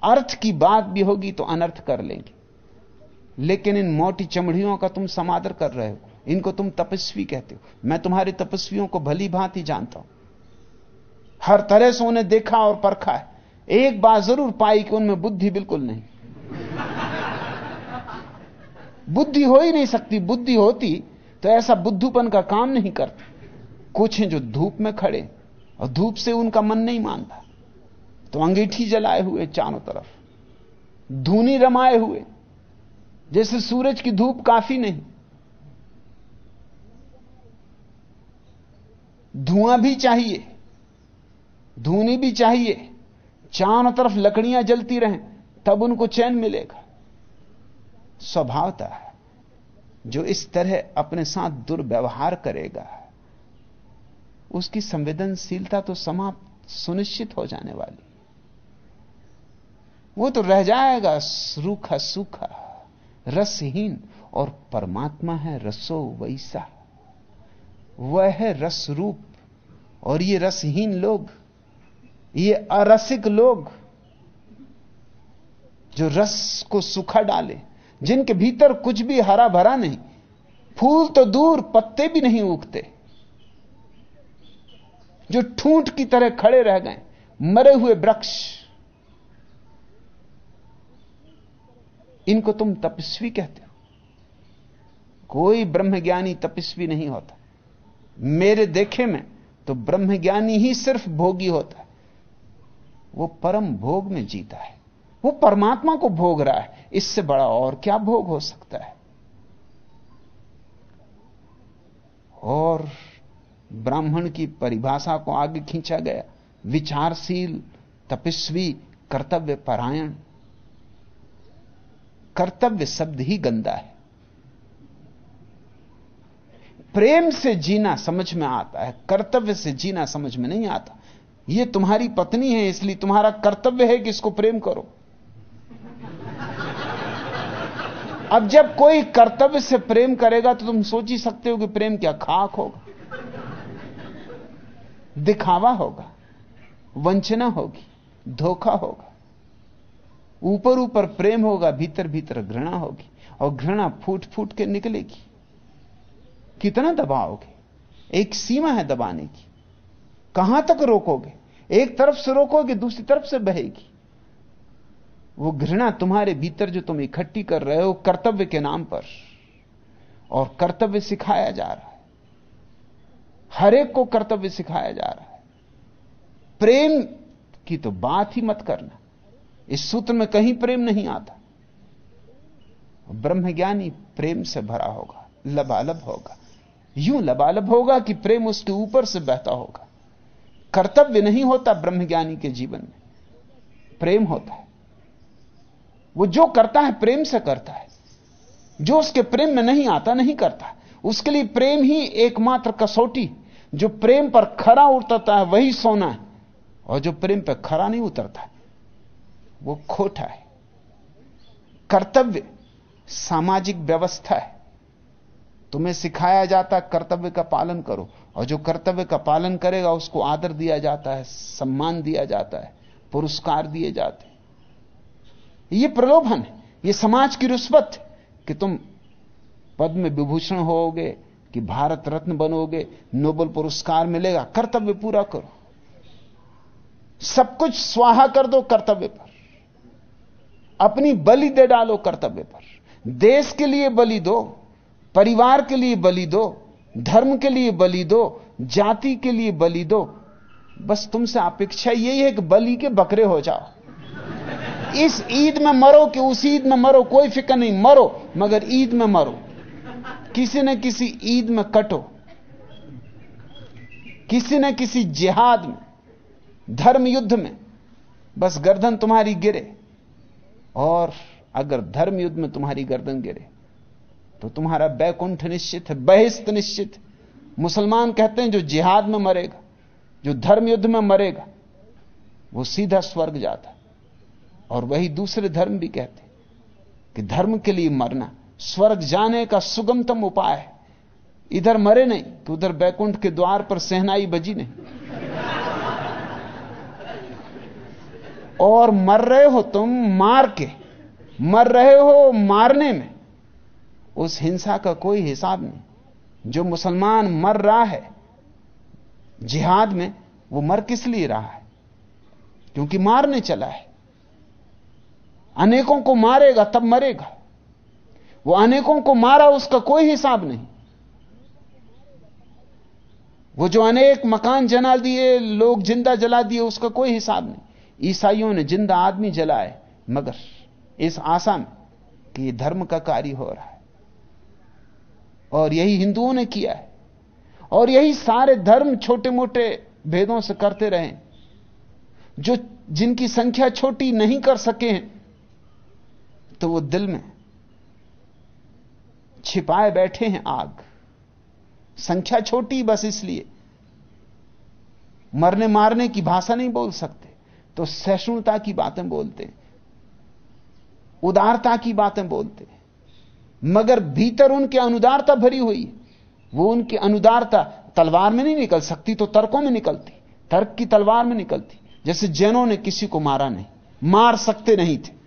अर्थ की बात भी होगी तो अनर्थ कर लेंगे। लेकिन इन मोटी चमड़ियों का तुम समादर कर रहे हो, इनको तुम तपस्वी कहते हो। मैं तुम्हारे तपस्वियों को भली भांति जानता हूँ। हर तरह से उन्हें देखा और परखा है। एक बात ज़रूर पाई कि उनमें बुद्धि बिल्कुल नहीं। बुद्धि हो ही नहीं सकती। बुद्धि होती तो ऐसा बुद्धूपन का काम नहीं करते। कुछ हैं जो धूप में खड़े और धूप से उनका मन नहीं मानता। तो अंगीठी जलाए हुए चारों तरफ़, धूनी रमाए हुए, जैसे सूरज की धूप काफ़ी नहीं। धुआँ भी चाहिए, धूनी भी चाहिए, चारों तरफ़ लकड़ियाँ जलती रहें, तब उनको चैन मिलेगा। स्वभावता है। जो इस तरह अपने साथ दुर्व्यवहार करेगा, उसकी संवेदनशीलता तो समाप्त सुनिश्चित हो जाने वाली। वो तो रह जाएगा रूखा सूखा, रसहीन और परमात्मा है रसो वैसा। वह है रस रूप और ये रसहीन लोग, ये अरसिक लोग, जो रस को सुखा डाले। जिनके भीतर कुछ भी हरा भरा नहीं, फूल तो दूर पत्ते भी नहीं उगते, जो ठूंठ की तरह खड़े रह गए, मरे हुए वृक्ष। इनको तुम तपस्वी कहते हो। कोई ब्रह्मज्ञानी तपस्वी नहीं होता। मेरे देखे में तो ब्रह्मज्ञानी ही सिर्फ़ भोगी होता। है वो परम भोग में जीता है। वो परमात्मा को भोग रहा है। इससे बड़ा और क्या भोग हो सकता है? और ब्राह्मण की परिभाषा को आगे खींचा गया। विचारशील, तपस्वी, कर्तव्य परायण। कर्तव्य शब्द ही गंदा है। प्रेम से जीना समझ में आता है, कर्तव्य से जीना समझ में नहीं आता। यह तुम्हारी पत्नी है, इसलिए तुम्हारा कर्तव्य है कि इसको प्रेम करो। अब जब कोई कर्तव्य से प्रेम करेगा तो तुम सोच ही सकते हो कि प्रेम क्या खाक होगा। दिखावा होगा, वंचना होगी, धोखा होगा। ऊपर ऊपर प्रेम होगा, भीतर भीतर घृणा होगी और घृणा फूट फूट के निकलेगी। कितना दबाओगे? एक सीमा है दबाने की। कहाँ तक रोकोगे? एक तरफ़ से रोकोगे, दूसरी तरफ़ से बहेगी। वो घृणा तुम्हारे भीतर जो तुम इकट्ठी कर रहे हो कर्तव्य के नाम पर और कर्तव्य सिखाया जा रहा है। हर एक को कर्तव्य सिखाया जा रहा है। प्रेम की तो बात ही मत करना। इस सूत्र में कहीं प्रेम नहीं आता। ब्रह्मज्ञानी प्रेम से भरा होगा, लबालब होगा। यूँ लबालब होगा कि प्रेम उसके ऊपर से बहता होगा। कर्तव्य नहीं होता ब्रह्मज्ञानी के जीवन में। प्रेम होता है। वो जो करता है, प्रेम से करता है। जो उसके प्रेम में नहीं आता, नहीं करता। उसके लिए प्रेम ही एकमात्र कसौटी। जो प्रेम पर खरा उतरता है, वही सोना है। और जो प्रेम पर खरा नहीं उतरता, वो खोटा है। कर्तव्य सामाजिक व्यवस्था है। तुम्हें सिखाया जाता कर्तव्य का पालन करो। और जो कर्तव्य का पालन करेगा, उसको आदर दिया जाता है, सम्मान दिया जाता है, पुरस्कार दिए जाते हैं। यह प्रलोभन है। यह समाज की रुस्वत कि तुम पद्म विभूषण होगे कि भारत रत्न बनोगे, नोबल पुरस्कार मिलेगा, कर्तव्य पूरा करो। सब कुछ स्वाहा कर दो कर्तव्य पर। अपनी बलि दे डालो कर्तव्य पर। देश के लिए बलि दो, परिवार के लिए बलि दो, धर्म के लिए बलि दो, जाति के लिए बलि दो। बस तुमसे अपेक्षा यही है कि बलि के बकरे हो जाओ। इस ईद में मरो कि उस ईद में मरो, कोई फ़िक्र नहीं, मरो, मगर ईद में मरो। किसी न किसी ईद में कटो। किसी न किसी जिहाद में धर्म युद्ध में, बस गर्दन तुम्हारी गिरे। और अगर धर्म युद्ध में तुम्हारी गर्दन गिरे तो तुम्हारा बैकुंठ निश्चित है, बहिस्त निश्चित। मुसलमान कहते हैं, जो जिहाद में मरेगा, जो धर्म युद्ध में मरेगा, वो सीधा स्वर्ग जाता और वही दूसरे धर्म भी कहते कि धर्म के लिए मरना, स्वर्ग जाने का सुगमतम उपाय है। इधर मरे नहीं कि उधर बैकुंठ के द्वार पर सहनाई बजी नहीं। और मर रहे हो तुम मार के, मर रहे हो मारने में, उस हिंसा का कोई हिसाब नहीं। जो मुसलमान मर रहा है, जिहाद में, वो मर किस लिए रहा है? क्योंकि मारने चला है। अनेकों को मारेगा, तब मरेगा। वो अनेकों को मारा, उसका कोई हिसाब नहीं। वो जो अनेक मकान जला दिए, लोग ज़िंदा जला दिए, उसका कोई हिसाब नहीं। ईसाइयों ने ज़िंदा आदमी जलाए, मगर इस आशा में कि यह धर्म का कार्य हो रहा है। और यही हिंदुओं ने किया है। और यही सारे धर्म छोटे मोटे भेदों से करते रहे जो जिनकी संख्या छोटी नहीं कर सके हैं तो वो दिल में छिपाए बैठे हैं आग। संख्या छोटी बस इसलिए। मरने मारने की भाषा नहीं बोल सकते। तो सहिष्णुता की बातें बोलते उदारता की बातें बोलते मगर भीतर उनकी अनुदारता भरी हुई वो उनकी अनुदारता तलवार में नहीं निकल सकती तो तर्कों में निकलती। तर्क की तलवार में निकलती। जैसे जैनों ने किसी को मारा नहीं। मार सकते नहीं थे।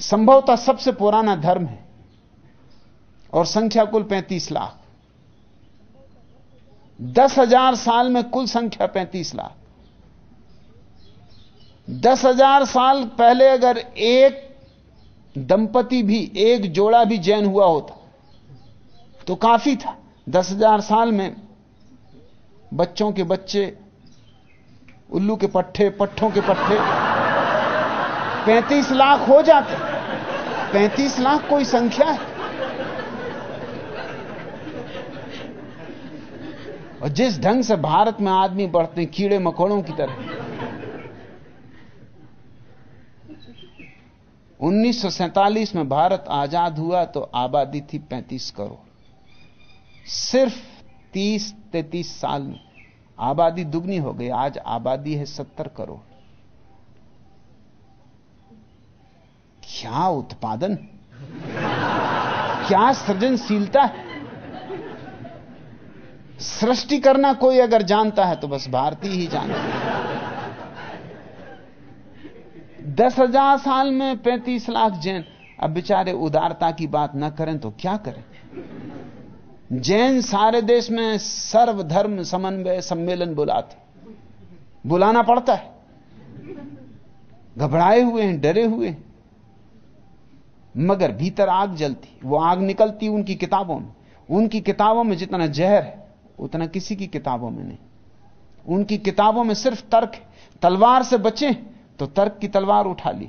संभवतः सबसे पुराना धर्म है और संख्या कुल पैंतीस लाख। दस हज़ार साल में कुल संख्या पैंतीस लाख। दस हज़ार साल पहले अगर एक दंपति भी, एक जोड़ा भी जैन हुआ होता तो काफ़ी था। दस हज़ार साल में बच्चों के बच्चे, उल्लू के पट्टे पट्ठों के पट्टे पैंतीस लाख हो जाते। पैंतीस लाख कोई संख्या है? और जिस ढंग से भारत में आदमी बढ़ते कीड़े मकोड़ों की तरह। 1947 में भारत आज़ाद हुआ तो आबादी थी 35 करोड़। सिर्फ़ 30-33 साल में आबादी दुगनी हो गई, आज आबादी है 70 करोड़। क्या उत्पादन? क्या सृजनशीलता? है सृष्टि करना कोई अगर जानता है तो बस भारतीय ही जानता है। दस हज़ार साल में पैंतीस लाख जैन। अब बेचारे उदारता की बात ना करें तो क्या करें? जैन सारे देश में सर्वधर्म समन्वय सम्मेलन बुलाते। बुलाना पड़ता है। घबराए हुए हैं, डरे हुए हैं। मगर भीतर आग जलती, वो आग निकलती उनकी किताबों में। उनकी किताबों में जितना जहर है, उतना किसी की किताबों में नहीं। उनकी किताबों में सिर्फ़ तर्क तलवार से बचे तो तर्क की तलवार उठा ली।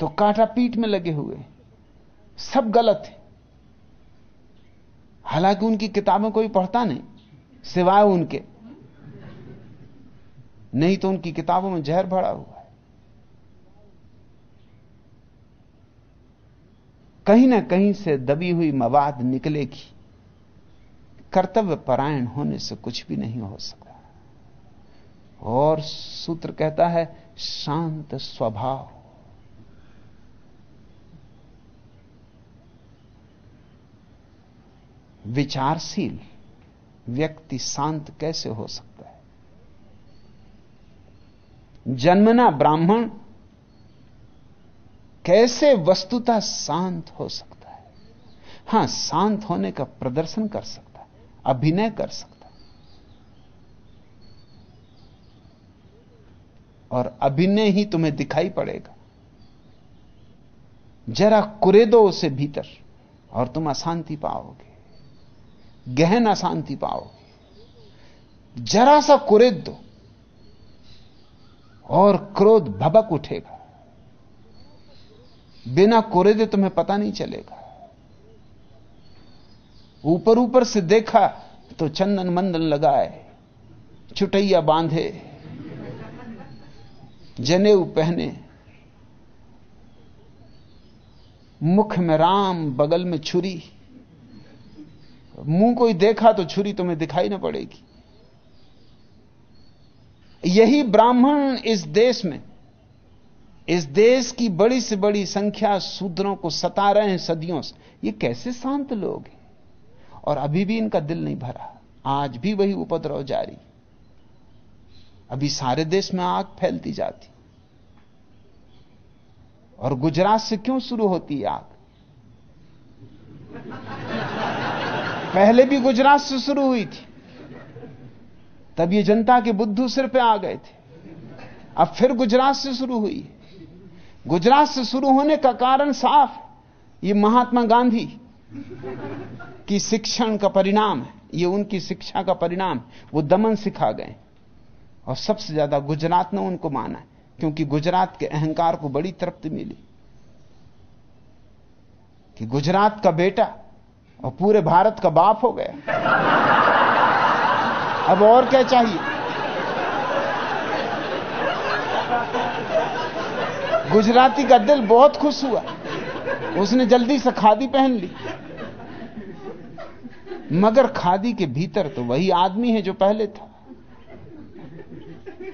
तो काटा पीठ में लगे हुए सब गलत है। हालाँकि उनकी किताबें कोई पढ़ता नहीं, सिवाय उनके। नहीं तो उनकी किताबों में जहर भरा हुआ कहीं ना कहीं से दबी हुई मवाद निकलेगी। कर्तव्य परायण होने से कुछ भी नहीं हो सकता। और सूत्र कहता है, शांत स्वभाव। विचारशील व्यक्ति शांत कैसे हो सकता है? जन्मना ब्राह्मण कैसे वस्तुता शांत हो सकता है? हाँ, शांत होने का प्रदर्शन कर सकता है, अभिनय कर सकता है। और अभिनय ही तुम्हें दिखाई पड़ेगा। जरा कुरे दो उसे भीतर, और तुम अशांति पाओगे, गहन अशांति पाओगे। जरा सा कुरेद दो, और क्रोध भबक उठेगा। बिना कोरेदे तुम्हें पता नहीं चलेगा। ऊपर ऊपर से देखा तो चंदन मंदन लगाए चुटैया बांधे, जनेऊ पहने। मुख में राम, बगल में छुरी। मुँह कोई देखा तो छुरी तुम्हें दिखाई ना पड़ेगी। यही ब्राह्मण इस देश में इस देश की बड़ी से बड़ी संख्या शूद्रों को सता रहे हैं सदियों से। ये कैसे शांत लोग हैं? और अभी भी इनका दिल नहीं भरा। आज भी वही उपद्रव जारी। अभी सारे देश में आग फैलती जाती। और गुजरात से क्यों शुरू होती आग? पहले भी गुजरात से शुरू हुई थी। तब ये जनता के बुद्धू सिर पे आ गए थे। अब फिर गुजरात से शुरू हुई गुजरात से शुरू होने का कारण साफ़, ये महात्मा गांधी की शिक्षण का परिणाम है, ये उनकी शिक्षा का परिणाम, वो दमन सिखा गए। और सबसे ज़्यादा गुजरात ने उनको माना, क्योंकि गुजरात के अहंकार को बड़ी तृप्ति मिली। कि गुजरात का बेटा और पूरे भारत का बाप हो गया। अब और क्या चाहिए? गुजराती का दिल बहुत खुश हुआ। उसने जल्दी से खादी पहन ली। मगर खादी के भीतर तो वही आदमी है जो पहले था।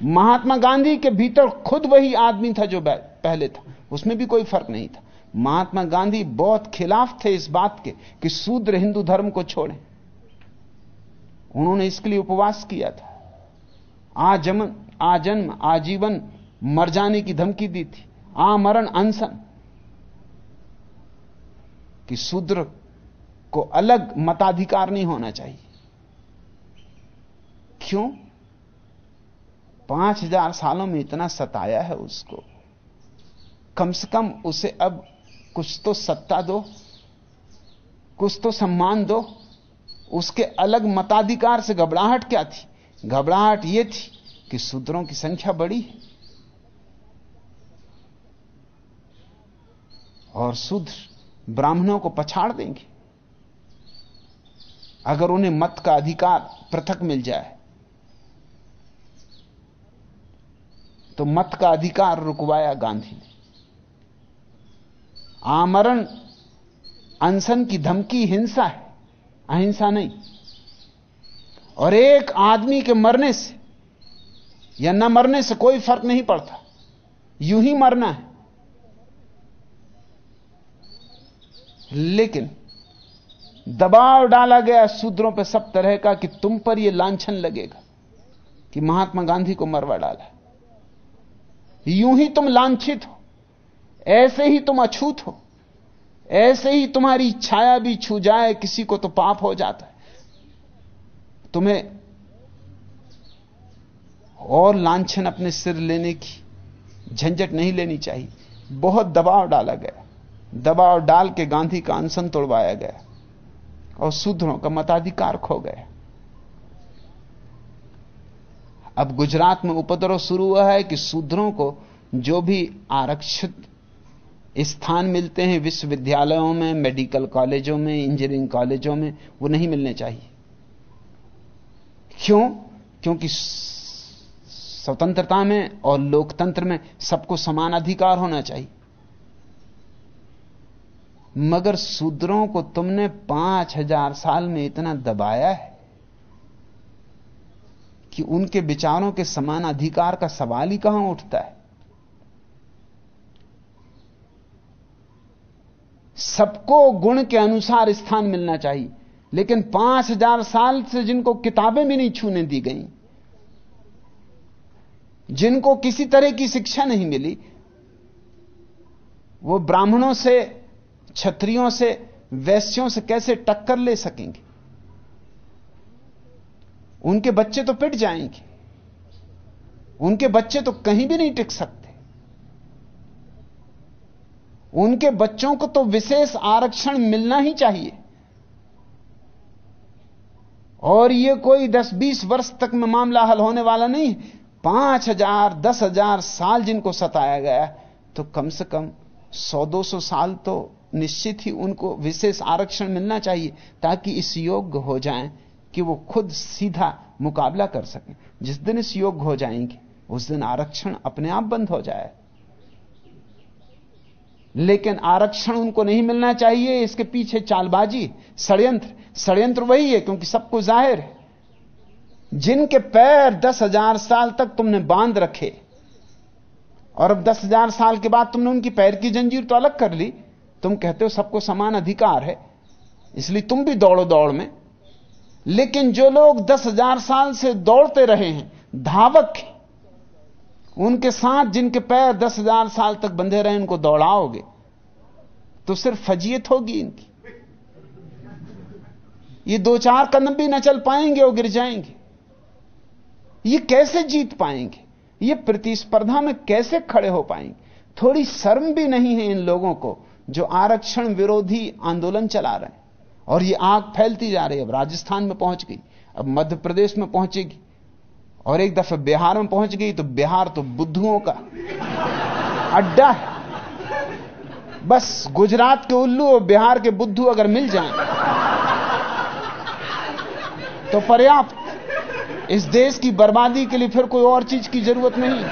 महात्मा गांधी के भीतर खुद वही आदमी था जो पहले था। उसमें भी कोई फ़र्क नहीं था। महात्मा गांधी बहुत खिलाफ थे इस बात के कि शूद्र हिंदू धर्म को छोड़ें। उन्होंने इसके लिए उपवास किया था। आजमन आजन्म आजीवन मर जाने की धमकी दी थी। आमरण अनशन। कि शूद्र को अलग मताधिकार नहीं होना चाहिए। क्यों? पाँच हज़ार सालों में इतना सताया है उसको। कम से कम उसे अब कुछ तो सत्ता दो, कुछ तो सम्मान दो। उसके अलग मताधिकार से घबराहट क्या थी? घबराहट यह थी कि शूद्रों की संख्या बड़ी है। और शूद्र ब्राह्मणों को पछाड़ देंगे। अगर उन्हें मत का अधिकार पृथक मिल जाए तो मत का अधिकार रुकवाया गांधी ने। आमरण अनशन की धमकी हिंसा है, अहिंसा नहीं। और एक आदमी के मरने से, या न मरने से कोई फ़र्क नहीं पड़ता, यूँ ही मरना है। लेकिन दबाव डाला गया सूत्रों पर सब तरह का कि तुम पर यह लांछन लगेगा कि महात्मा गांधी को मरवा डाला। यूँ ही तुम लांछित हो, ऐसे ही तुम अछूत हो, ऐसे ही तुम्हारी छाया भी छू जाए, किसी को तो पाप हो जाता है। तुम्हें और लांछन अपने सिर लेने की झंझट नहीं लेनी चाहिए। बहुत दबाव डाला गया। दबाव डाल के गांधी का अनशन तोड़वाया गया और शूद्रों का मताधिकार खो गया। अब गुजरात में उपद्रव शुरू हुआ है कि शूद्रों को जो भी आरक्षित स्थान मिलते हैं विश्वविद्यालयों में, मेडिकल कॉलेजों में, इंजीनियरिंग कॉलेजों में, वो नहीं मिलने चाहिए। क्यों? क्योंकि स्वतंत्रता में और लोकतंत्र में सबको समान अधिकार होना चाहिए। मगर शूद्रों को तुमने पाँच हज़ार साल में इतना दबाया है कि उनके विचारों के समान अधिकार का सवाल ही कहाँ उठता है? सबको गुण के अनुसार स्थान मिलना चाहिए। लेकिन पाँच हज़ार साल से जिनको किताबें भी नहीं छूने दी गई, जिनको किसी तरह की शिक्षा नहीं मिली, वो ब्राह्मणों से छत्रियों से, वैश्यों से कैसे टक्कर ले सकेंगे? उनके बच्चे तो पिट जाएँगे। उनके बच्चे तो कहीं भी नहीं टिक सकते। उनके बच्चों को तो विशेष आरक्षण मिलना ही चाहिए। और यह कोई 10-20 वर्ष तक में मामला हल होने वाला नहीं पाँच हज़ार, दस हज़ार साल जिनको सताया गया तो कम से कम सौ, दो सौ साल तो निश्चित ही उनको विशेष आरक्षण मिलना चाहिए ताकि इस योग्य हो जाएँ कि वो खुद सीधा मुकाबला कर सकें। जिस दिन इस योग्य हो जाएँगे, उस दिन आरक्षण अपने आप बंद हो जाए। लेकिन आरक्षण उनको नहीं मिलना चाहिए, इसके पीछे चालबाजी, षड्यंत्र। षड्यंत्र वही है, क्योंकि सबको ज़ाहिर है। जिनके पैर दस हज़ार साल तक तुमने बाँध रखे, और अब दस हज़ार साल के बाद तुमने उनकी पैर की जंजीर तो अलग कर ली तुम कहते हो सबको समान अधिकार है, इसलिए तुम भी दौड़ो दौड़ में। लेकिन जो लोग दस हज़ार साल से दौड़ते रहे हैं, धावक उनके साथ जिनके पैर दस हज़ार साल तक बंधे रहे उनको दौड़ाओगे तो सिर्फ़ फजीयत होगी इनकी। ये दो चार कदम भी न चल पाएँगे और गिर जाएँगे। ये कैसे जीत पाएँगे? ये प्रतिस्पर्धा में कैसे खड़े हो पाएँगे? थोड़ी शर्म भी नहीं है इन लोगों को जो आरक्षण विरोधी आंदोलन चला रहे हैं। और ये आग फैलती जा रही है। अब राजस्थान में पहुँच गई, अब मध्य प्रदेश में पहुंचेगी। और एक दफे बिहार में पहुँच गई तो बिहार तो बुद्धुओं का अड्डा है। बस गुजरात के उल्लू और बिहार के बुद्धू अगर मिल जाएँ तो पर्याप्त। इस देश की बर्बादी के लिए फिर कोई और चीज़ की ज़रूरत नहीं।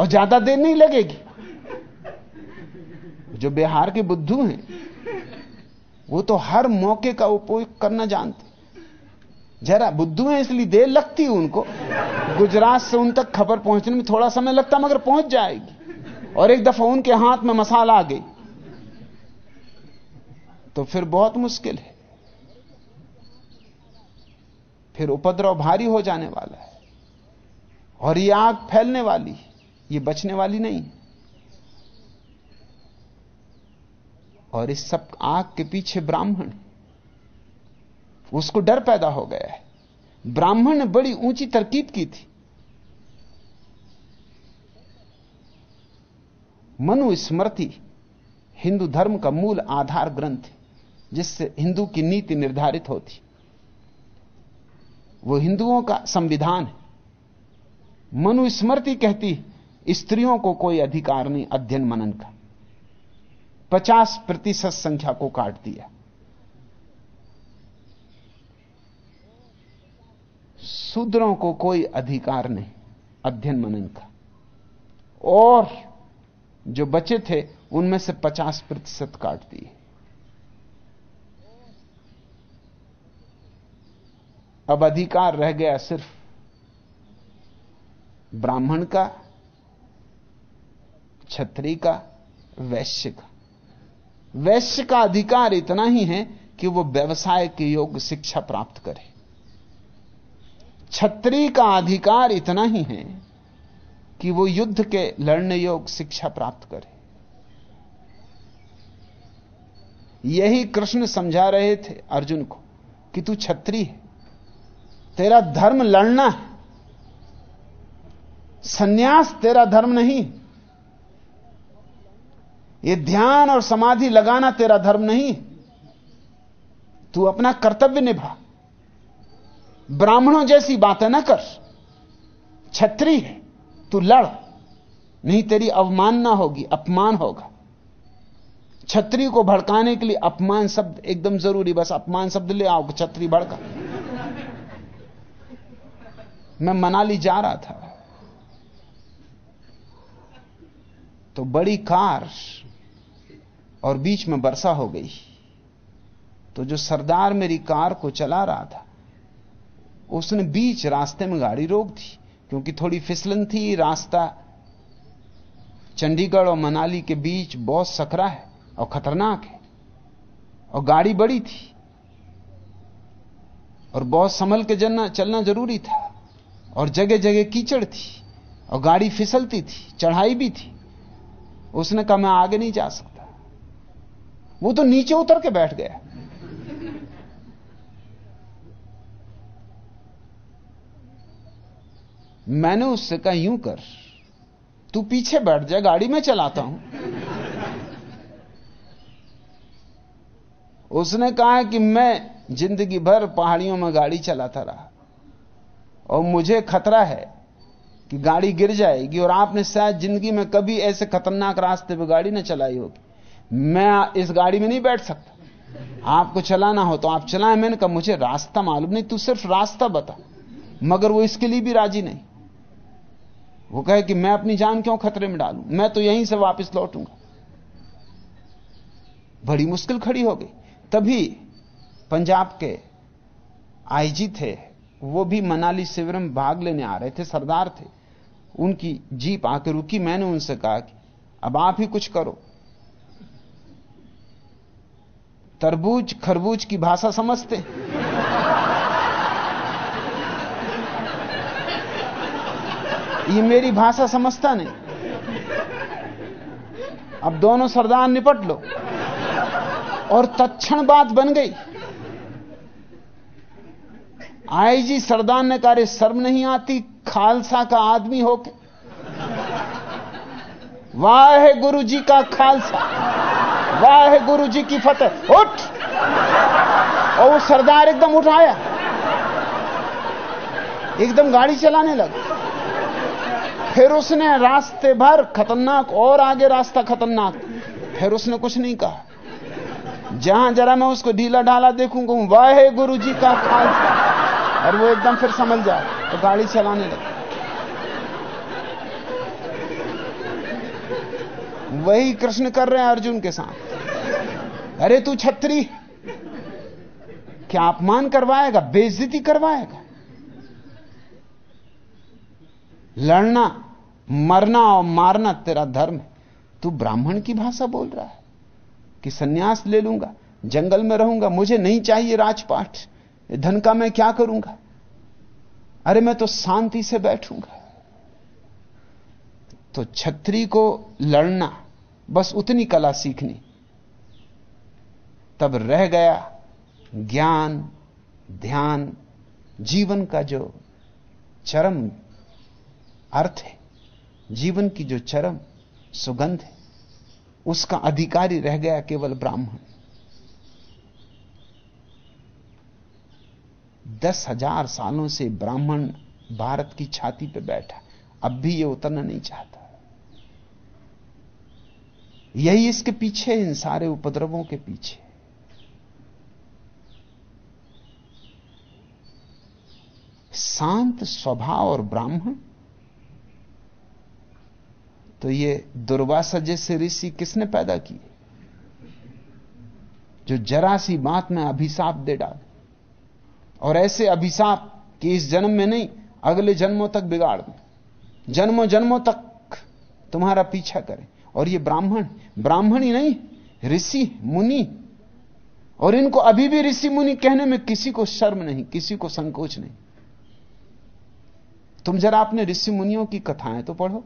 और ज़्यादा देर नहीं लगेगी। जो बिहार के बुद्धू हैं, वो तो हर मौके का उपयोग करना जानते जरा बुद्धू हैं, इसलिए देर लगती है उनको। गुजरात से उन तक खबर पहुँचने में थोड़ा समय लगता, मगर पहुँच जाएगी। और एक दफ़ा उनके हाथ में मसाला आ गई। तो फिर बहुत मुश्किल है। फिर उपद्रव भारी हो जाने वाला है। और ये आग फैलने वाली ये बचने वाली नहीं। और इस सब आग के पीछे ब्राह्मण, उसको डर पैदा हो गया है। ब्राह्मण ने बड़ी ऊँची तरकीब की थी। मनु स्मृति हिंदू धर्म का मूल आधार ग्रंथ जिससे हिंदू की नीति निर्धारित होती। वो हिंदुओं का संविधान है। मनुस्मृति कहती स्त्रियों को कोई अधिकार नहीं, अध्ययन मनन का। पचास प्रतिशत संख्या को काट दिया। शूद्रों को कोई अधिकार नहीं, अध्ययन मनन का। और जो बचे थे, उनमें से पचास प्रतिशत काट दिए। अब अधिकार रह गया सिर्फ़ ब्राह्मण का छत्री का, वैश्य का। वैश्य का अधिकार इतना ही है कि वो व्यवसाय के योग्य शिक्षा प्राप्त करे। छत्री का अधिकार इतना ही है कि वो युद्ध के लड़ने योग्य शिक्षा प्राप्त करे। यही कृष्ण समझा रहे थे अर्जुन को कि तू छत्री है, तेरा धर्म लड़ना है, सन्यास तेरा धर्म नहीं ये ध्यान और समाधि लगाना तेरा धर्म नहीं। तू अपना कर्तव्य निभा। ब्राह्मणों जैसी बातें ना कर। छत्री है, तू लड़। नहीं तेरी अवमानना होगी, अपमान होगा। छत्री को भड़काने के लिए अपमान शब्द एकदम ज़रूरी, बस अपमान शब्द ले आओ छत्री भड़का। मैं मनाली जा रहा था। तो बड़ी कार और बीच में वर्षा हो गई। तो जो सरदार मेरी कार को चला रहा था, उसने बीच रास्ते में गाड़ी रोक दी, क्योंकि थोड़ी फिसलन थी। रास्ता चंडीगढ़ और मनाली के बीच बहुत सकरा है और खतरनाक है, और गाड़ी बड़ी थी, और बहुत संभल के जलना चलना ज़रूरी था, और जगह जगह कीचड़ थी, और गाड़ी फिसलती थी, चढ़ाई भी थी। उसने कहा, मैं आगे नहीं जा सकता। वो तो नीचे उतर के बैठ गया। मैंने उससे कहा, यूँ कर, तू पीछे बैठ जा, गाड़ी में चलाता हूँ। उसने कहा कि मैं ज़िंदगी भर पहाड़ियों में गाड़ी चलाता रहा। और मुझे खतरा है कि गाड़ी गिर जाएगी और आपने शायद ज़िंदगी में कभी ऐसे खतरनाक रास्ते पर गाड़ी ना चलाई होगी। मैं इस गाड़ी में नहीं बैठ सकता। आपको चलाना हो तो आप चलाएँ। मैंने कहा, मुझे रास्ता मालूम नहीं, तू सिर्फ़ रास्ता बता। मगर वो इसके लिए भी राज़ी नहीं। वो कहे कि मैं अपनी जान क्यों खतरे में डालूं? मैं तो यहीं से वापस लौटूँगा। बड़ी मुश्किल खड़ी हो गई। तभी पंजाब के आईजी थे, वो भी मनाली शिविर में भाग लेने आ रहे थे, सरदार थे। उनकी जीप आकर रुकी। मैंने उनसे कहा कि, अब आप ही कुछ करो। तरबूज, खरबूज की भाषा समझते। ये मेरी भाषा समझता नहीं। अब दोनों सरदार निपट लो। और तत्क्षण बात बन गई। आईजी सरदार ने कार्य शर्म नहीं आती, खालसा का आदमी होके। वाह गुरु जी का खालसा। वाह गुरु जी की फतेह। उठ। और वो सरदार एकदम उठाया। एकदम गाड़ी चलाने लगा। फिर उसने रास्ते भर खतरनाक और आगे रास्ता खतरनाक। फिर उसने कुछ नहीं कहा। जहाँ जरा मैं उसको ढीला ढाला देखूँगा वाहे गुरु जी का खालसा। और वो एकदम फिर समझ जाए तो गाड़ी चलाने लगे। वही कृष्ण कर रहे हैं अर्जुन के साथ। अरे तू छत्री। क्या अपमान करवाएगा? बेइज्जती करवाएगा? लड़ना, मरना और मारना तेरा धर्म है। तू ब्राह्मण की भाषा बोल रहा है कि सन्यास ले लूँगा, जंगल में रहूँगा, मुझे नहीं चाहिए राजपाट। धन का मैं क्या करूँगा? अरे मैं तो शांति से बैठूँगा। तो छत्री को लड़ना, बस उतनी कला सीखनी। तब रह गया ज्ञान, ध्यान, जीवन का जो चरम अर्थ है, जीवन की जो चरम सुगंध है, उसका अधिकारी रह गया केवल ब्राह्मण। दस हज़ार सालों से ब्राह्मण भारत की छाती पर बैठा, अब भी ये उतरना नहीं चाहता। यही इसके पीछे इन सारे उपद्रवों के पीछे। शांत स्वभाव और ब्राह्मण। तो ये दुर्वासा जैसे ऋषि किसने पैदा किए जो जरा सी बात में अभिशाप दे डाले। और ऐसे अभिशाप कि इस जन्म में नहीं, अगले जन्मों तक बिगाड़ दें। जन्मों जन्मों तक तुम्हारा पीछा करें। और ये ब्राह्मण ब्राह्मण ही नहीं, ऋषि, मुनि। और इनको अभी भी ऋषि मुनि कहने में किसी को शर्म नहीं, किसी को संकोच नहीं। तुम जरा अपने ऋषि मुनियों की कथाएँ तो पढ़ो,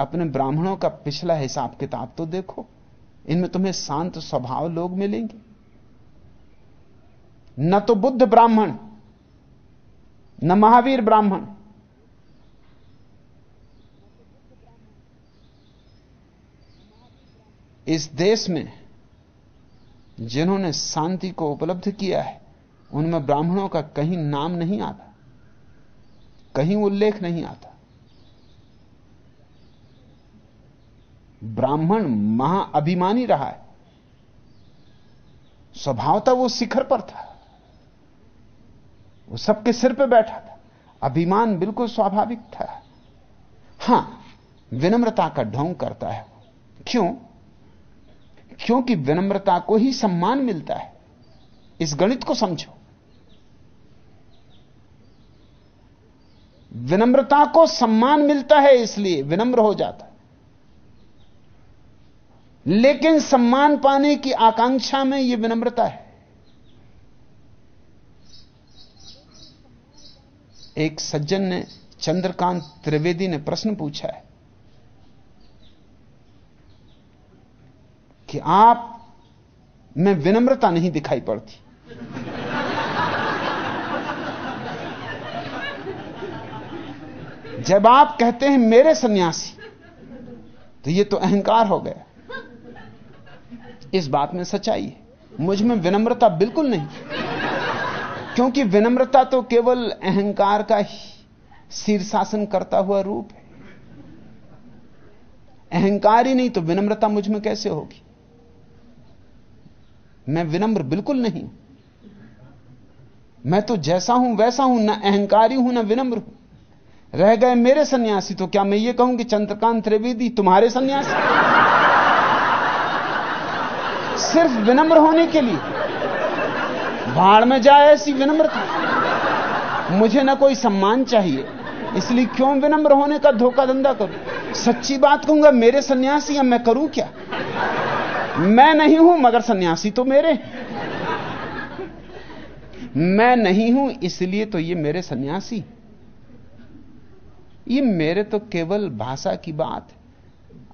अपने ब्राह्मणों का पिछला हिसाब किताब तो देखो, इनमें तुम्हें शांत स्वभाव लोग मिलेंगे। न तो बुद्ध ब्राह्मण, न महावीर ब्राह्मण। इस देश में जिन्होंने शांति को उपलब्ध किया है, उनमें ब्राह्मणों का कहीं नाम नहीं आता। कहीं उल्लेख नहीं आता। ब्राह्मण महाअभिमानी रहा है। स्वभावता वो शिखर पर था। वो सबके सिर पे बैठा था। अभिमान बिल्कुल स्वाभाविक था। हाँ, विनम्रता का ढोंग करता है क्यों? क्योंकि विनम्रता को ही सम्मान मिलता है। इस गणित को समझो। विनम्रता को सम्मान मिलता है इसलिए विनम्र हो जाता है। लेकिन सम्मान पाने की आकांक्षा में यह विनम्रता है। एक सज्जन ने, चंद्रकांत त्रिवेदी ने प्रश्न पूछा है कि आप में विनम्रता नहीं दिखाई पड़ती। जब आप कहते हैं मेरे सन्यासी तो यह तो अहंकार हो गया। इस बात में सच्चाई है। मुझमें विनम्रता बिल्कुल नहीं। क्योंकि विनम्रता तो केवल अहंकार का ही शीर्षासन करता हुआ रूप है। अहंकार ही नहीं तो विनम्रता मुझमें कैसे होगी? मैं विनम्र बिल्कुल नहीं मैं तो जैसा हूँ वैसा हूँ, ना अहंकारी हूँ, ना विनम्र हूँ। रह गए मेरे सन्यासी तो क्या मैं ये कहूँ कि चंद्रकांत त्रिवेदी तुम्हारे सन्यासी? सिर्फ़ विनम्र होने के लिए। भाड़ में जाए ऐसी विनम्रता। मुझे ना कोई सम्मान चाहिए, इसलिए क्यों विनम्र होने का धोखा धंधा करूँ? सच्ची बात कहूँगा, मेरे सन्यासी या मैं करूँ क्या? मैं नहीं हूँ, मगर सन्यासी तो मेरे मैं नहीं हूँ, इसलिए तो ये मेरे सन्यासी। ये मेरे तो केवल भाषा की बात है।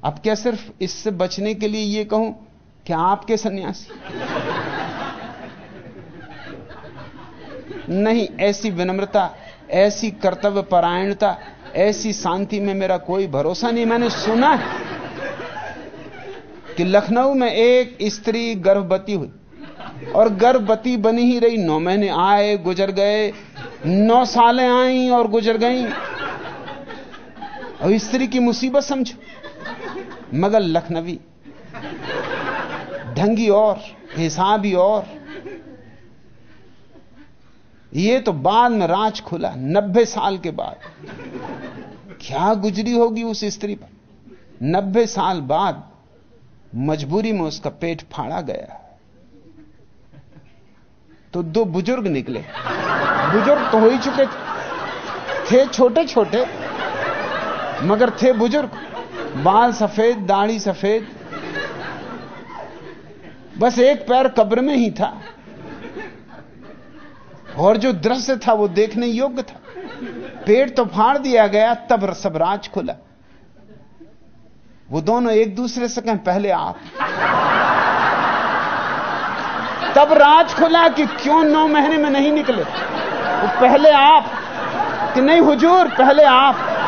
अब क्या सिर्फ़ इससे बचने के लिए ये कहूँ कि आपके सन्यासी? नहीं, ऐसी विनम्रता, ऐसी कर्तव्य परायणता, ऐसी शांति में मेरा कोई भरोसा नहीं। मैंने सुना है कि लखनऊ में एक स्त्री गर्भवती हुई और गर्भवती बनी ही रही। नौ महीने आए, गुजर गए, नौ सालें आई और गुजर गई। और स्त्री की मुसीबत समझो। मगर लखनवी, ढंगी और हिसाब और। ये तो बाद में राज खुला, नब्बे साल के बाद। क्या गुजरी होगी उस स्त्री पर? नब्बे साल बाद मजबूरी में उसका पेट फाड़ा गया। तो दो बुज़ुर्ग निकले। बुज़ुर्ग तो हो ही चुके थे। छोटे छोटे मगर थे बुज़ुर्ग। बाल सफ़ेद, दाढ़ी सफ़ेद। बस एक पैर कब्र में ही था। और जो दृश्य था वो देखने योग्य था। पेट तो फाड़ दिया गया, तब सब राज खुला। वो दोनों एक दूसरे से कहें, पहले आप। तब राज खुला कि क्यों नौ महीने में नहीं निकले? वो, पहले आप। कि, नहीं, हुजूर, पहले आप।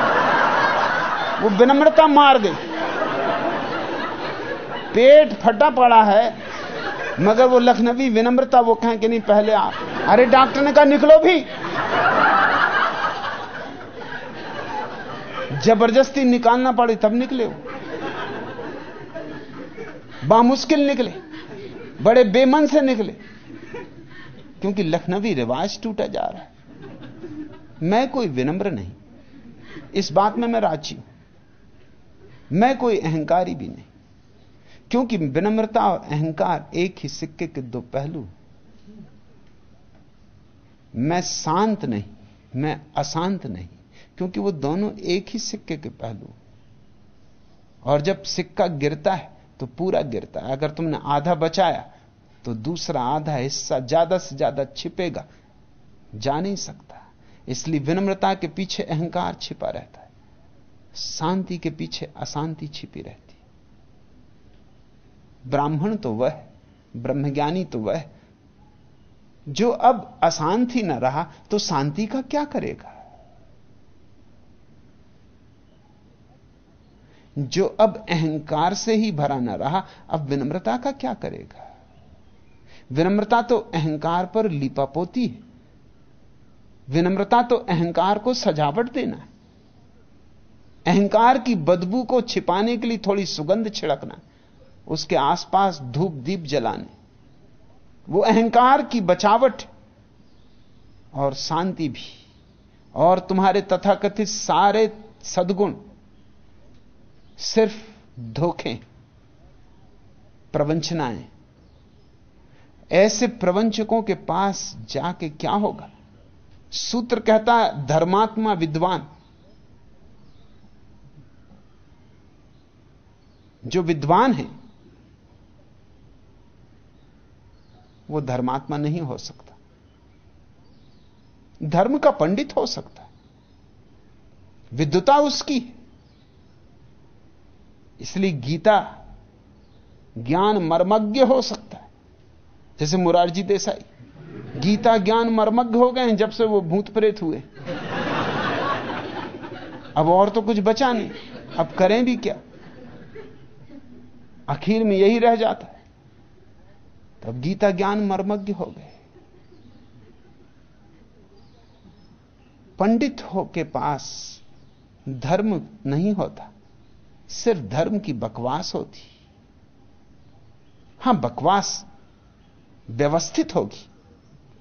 वो विनम्रता मार गई पेट फटा पड़ा है, मगर वो लखनवी विनम्रता वो कहें कि नहीं, पहले आप अरे डॉक्टर ने कहा, निकलो भी। ज़बरदस्ती निकालना पड़े, तब निकले वो। बामुश्किल निकले, बड़े बेमन से निकले, क्योंकि लखनवी रिवाज टूटा जा रहा है। मैं कोई विनम्र नहीं। इस बात में मैं राज़ी हूँ। मैं कोई अहंकारी भी नहीं। क्योंकि विनम्रता और अहंकार एक ही सिक्के के दो पहलू। मैं शांत नहीं, मैं अशांत नहीं, क्योंकि वो दोनों एक ही सिक्के के पहलू। और जब सिक्का गिरता है तो पूरा गिरता है। अगर तुमने आधा बचाया तो दूसरा आधा हिस्सा ज़्यादा से ज़्यादा छिपेगा, जा नहीं सकता। इसलिए विनम्रता के पीछे अहंकार छिपा रहता है। शांति के पीछे अशांति छिपी रहती। ब्राह्मण तो वह, ब्रह्मज्ञानी तो वह, जो अब अशांति न रहा तो शांति का क्या करेगा? जो अब अहंकार से ही भरा न रहा, अब विनम्रता का क्या करेगा? विनम्रता तो अहंकार पर लिपापोती है। विनम्रता तो अहंकार को सजावट देना है। अहंकार की बदबू को छिपाने के लिए थोड़ी सुगंध छिड़कना, उसके आसपास धूप दीप जलाने। वो अहंकार की बचावट और शांति भी। और तुम्हारे तथाकथित सारे सदगुण सिर्फ़ धोखे, प्रवंचनाएँ। ऐसे प्रवंचकों के पास जाके क्या होगा? सूत्र कहता है, धर्मात्मा विद्वान। जो विद्वान है, वो धर्मात्मा नहीं हो सकता। धर्म का पंडित हो सकता है। विद्वता उसकी इसलिए गीता ज्ञान मर्मज्ञ हो सकता है। जैसे मुरारजी देसाई, गीता ज्ञान मर्मज्ञ हो गए जब से वो भूत प्रेत हुए। अब और तो कुछ बचा नहीं। अब करें भी क्या? आखिर में यही रह जाता है। तब गीता ज्ञान मर्मज्ञ हो गए। पंडित हो के पास धर्म नहीं होता, सिर्फ़ धर्म की बकवास होती। हाँ, बकवास व्यवस्थित होगी,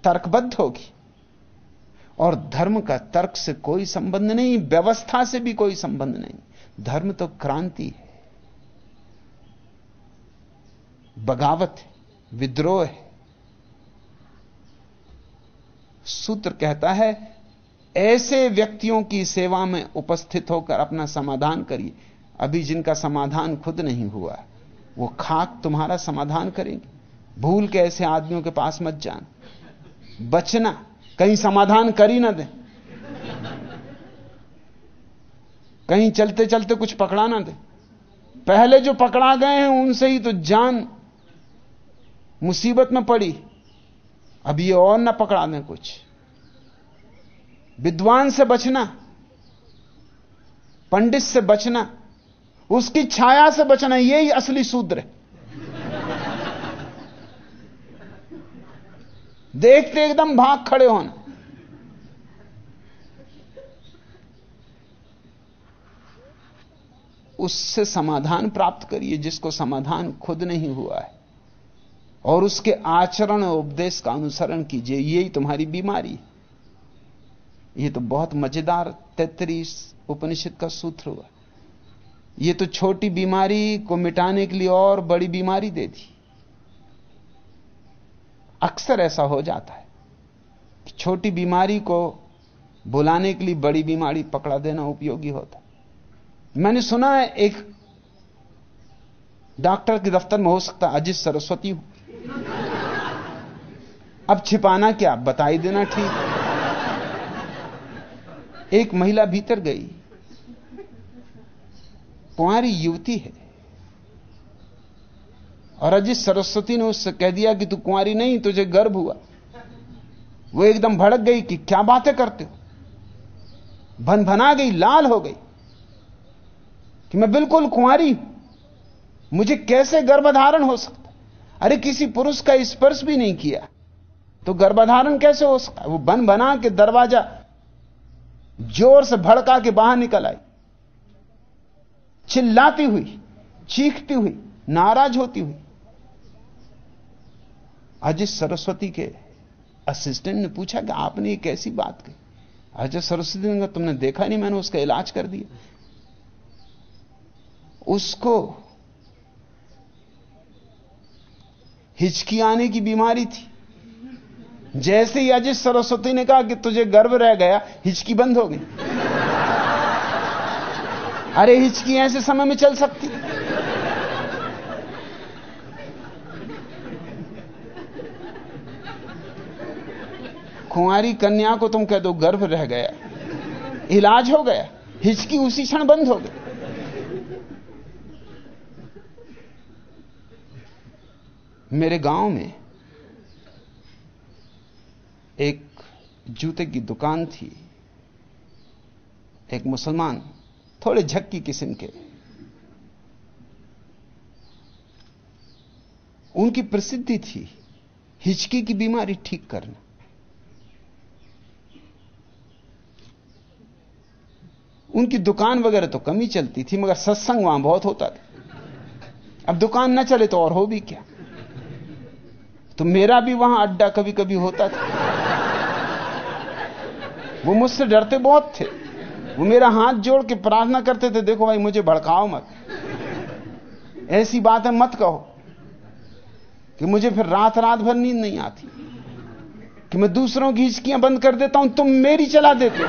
तर्कबद्ध होगी, और धर्म का तर्क से कोई संबंध नहीं, व्यवस्था से भी कोई संबंध नहीं। धर्म तो क्रांति है। बगावत है, विद्रोह है। सूत्र कहता है, ऐसे व्यक्तियों की सेवा में उपस्थित होकर अपना समाधान करिए। अभी जिनका समाधान खुद नहीं हुआ, वो खाक तुम्हारा समाधान करेंगे। भूल के ऐसे आदमियों के पास मत जाना। बचना, कहीं समाधान कर ही ना दे। कहीं चलते चलते कुछ पकड़ा ना दे। पहले जो पकड़ा गए हैं, उनसे ही तो जान मुसीबत में पड़ी। अब ये और ना पकड़ा दें कुछ। विद्वान से बचना, पंडित से बचना, उसकी छाया से बचना, यही असली सूत्र है। देखते एकदम भाग खड़े होना। उससे समाधान प्राप्त करिए, जिसको समाधान खुद नहीं हुआ है। और उसके आचरण और उपदेश का अनुसरण कीजिए। यही तुम्हारी बीमारी यह तो बहुत मज़ेदार तैतरीस उपनिषद का सूत्र हुआ। यह तो छोटी बीमारी को मिटाने के लिए और बड़ी बीमारी दे दी। अक्सर ऐसा हो जाता है कि छोटी बीमारी को बुलाने के लिए बड़ी बीमारी पकड़ा देना उपयोगी होता मैंने सुना है एक डॉक्टर के दफ्तर में हो सकता अजित सरस्वती हूँ। अब छिपाना क्या? बताई देना ठीक। एक महिला भीतर गई। कुंवारी युवती है। और अजित सरस्वती ने उससे कह दिया कि तू कुंवारी नहीं, तुझे गर्भ हुआ। वो एकदम भड़क गई कि क्या बातें करते हो? भन भना गई, लाल हो गई कि मैं बिल्कुल कुंवारी मुझे कैसे गर्भधारण हो सकता? अरे किसी पुरुष का स्पर्श भी नहीं किया। तो गर्भधारण कैसे हो सकता वो बन बना के दरवाज़ा ज़ोर से भड़का के बाहर निकल आई। चिल्लाती हुई, चीखती हुई, नाराज़ होती हुई। अजित सरस्वती के असिस्टेंट ने पूछा कि आपने ये कैसी बात कही? अजय सरस्वती ने कहा, तुमने देखा नहीं, मैंने उसका इलाज कर दिया। उसको हिचकी आने की बीमारी थी। जैसे ही अजित सरस्वती ने कहा कि तुझे गर्व रह गया, हिचकी बंद हो गई। अरे हिचकी ऐसे समय में चल सकती। कुंवारी कन्या को तुम कह दो गर्भ रह गया। इलाज हो गया, हिचकी उसी क्षण बंद हो गई। मेरे गाँव में एक जूते की दुकान थी। एक मुसलमान, थोड़े झक्की किस्म के। उनकी प्रसिद्धि थी, हिचकी की बीमारी ठीक करना। उनकी दुकान वगैरह तो कम चलती थी, मगर सत्संग वहाँ बहुत होता था। अब दुकान ना चले तो और हो भी क्या? तो मेरा भी वहाँ अड्डा कभी कभी होता था। वो मुझसे डरते बहुत थे। वो मेरा हाथ जोड़ के प्रार्थना करते थे, देखो भाई, मुझे भड़काओ मत। ऐसी बात है मत कहो कि मुझे फिर रात रात भर नींद नहीं आती, कि मैं दूसरों की हिचकियाँ बंद कर देता हूँ, तुम मेरी चला देते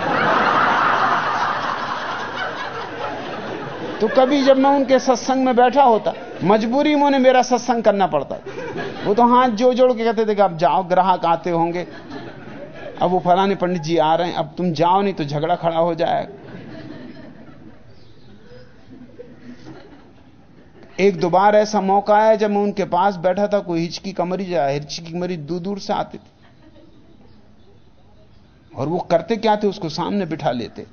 तो कभी जब मैं उनके सत्संग में बैठा होता मजबूरी में उन्हें मेरा सत्संग करना पड़ता वो तो हाथ जोड़ जोड़ के कहते थे कि अब जाओ, ग्राहक आते होंगे। अब वो फलाने पंडित जी आ रहे हैं, अब तुम जाओ नहीं तो झगड़ा खड़ा हो जाएगा। एक दो बार ऐसा मौका आया जब मैं उनके पास बैठा था, कोई हिचकी कमरी आया हिचकी की मरीज़ दूर दूर से आते थे। और वो करते क्या थे, उसको सामने बिठा लेते।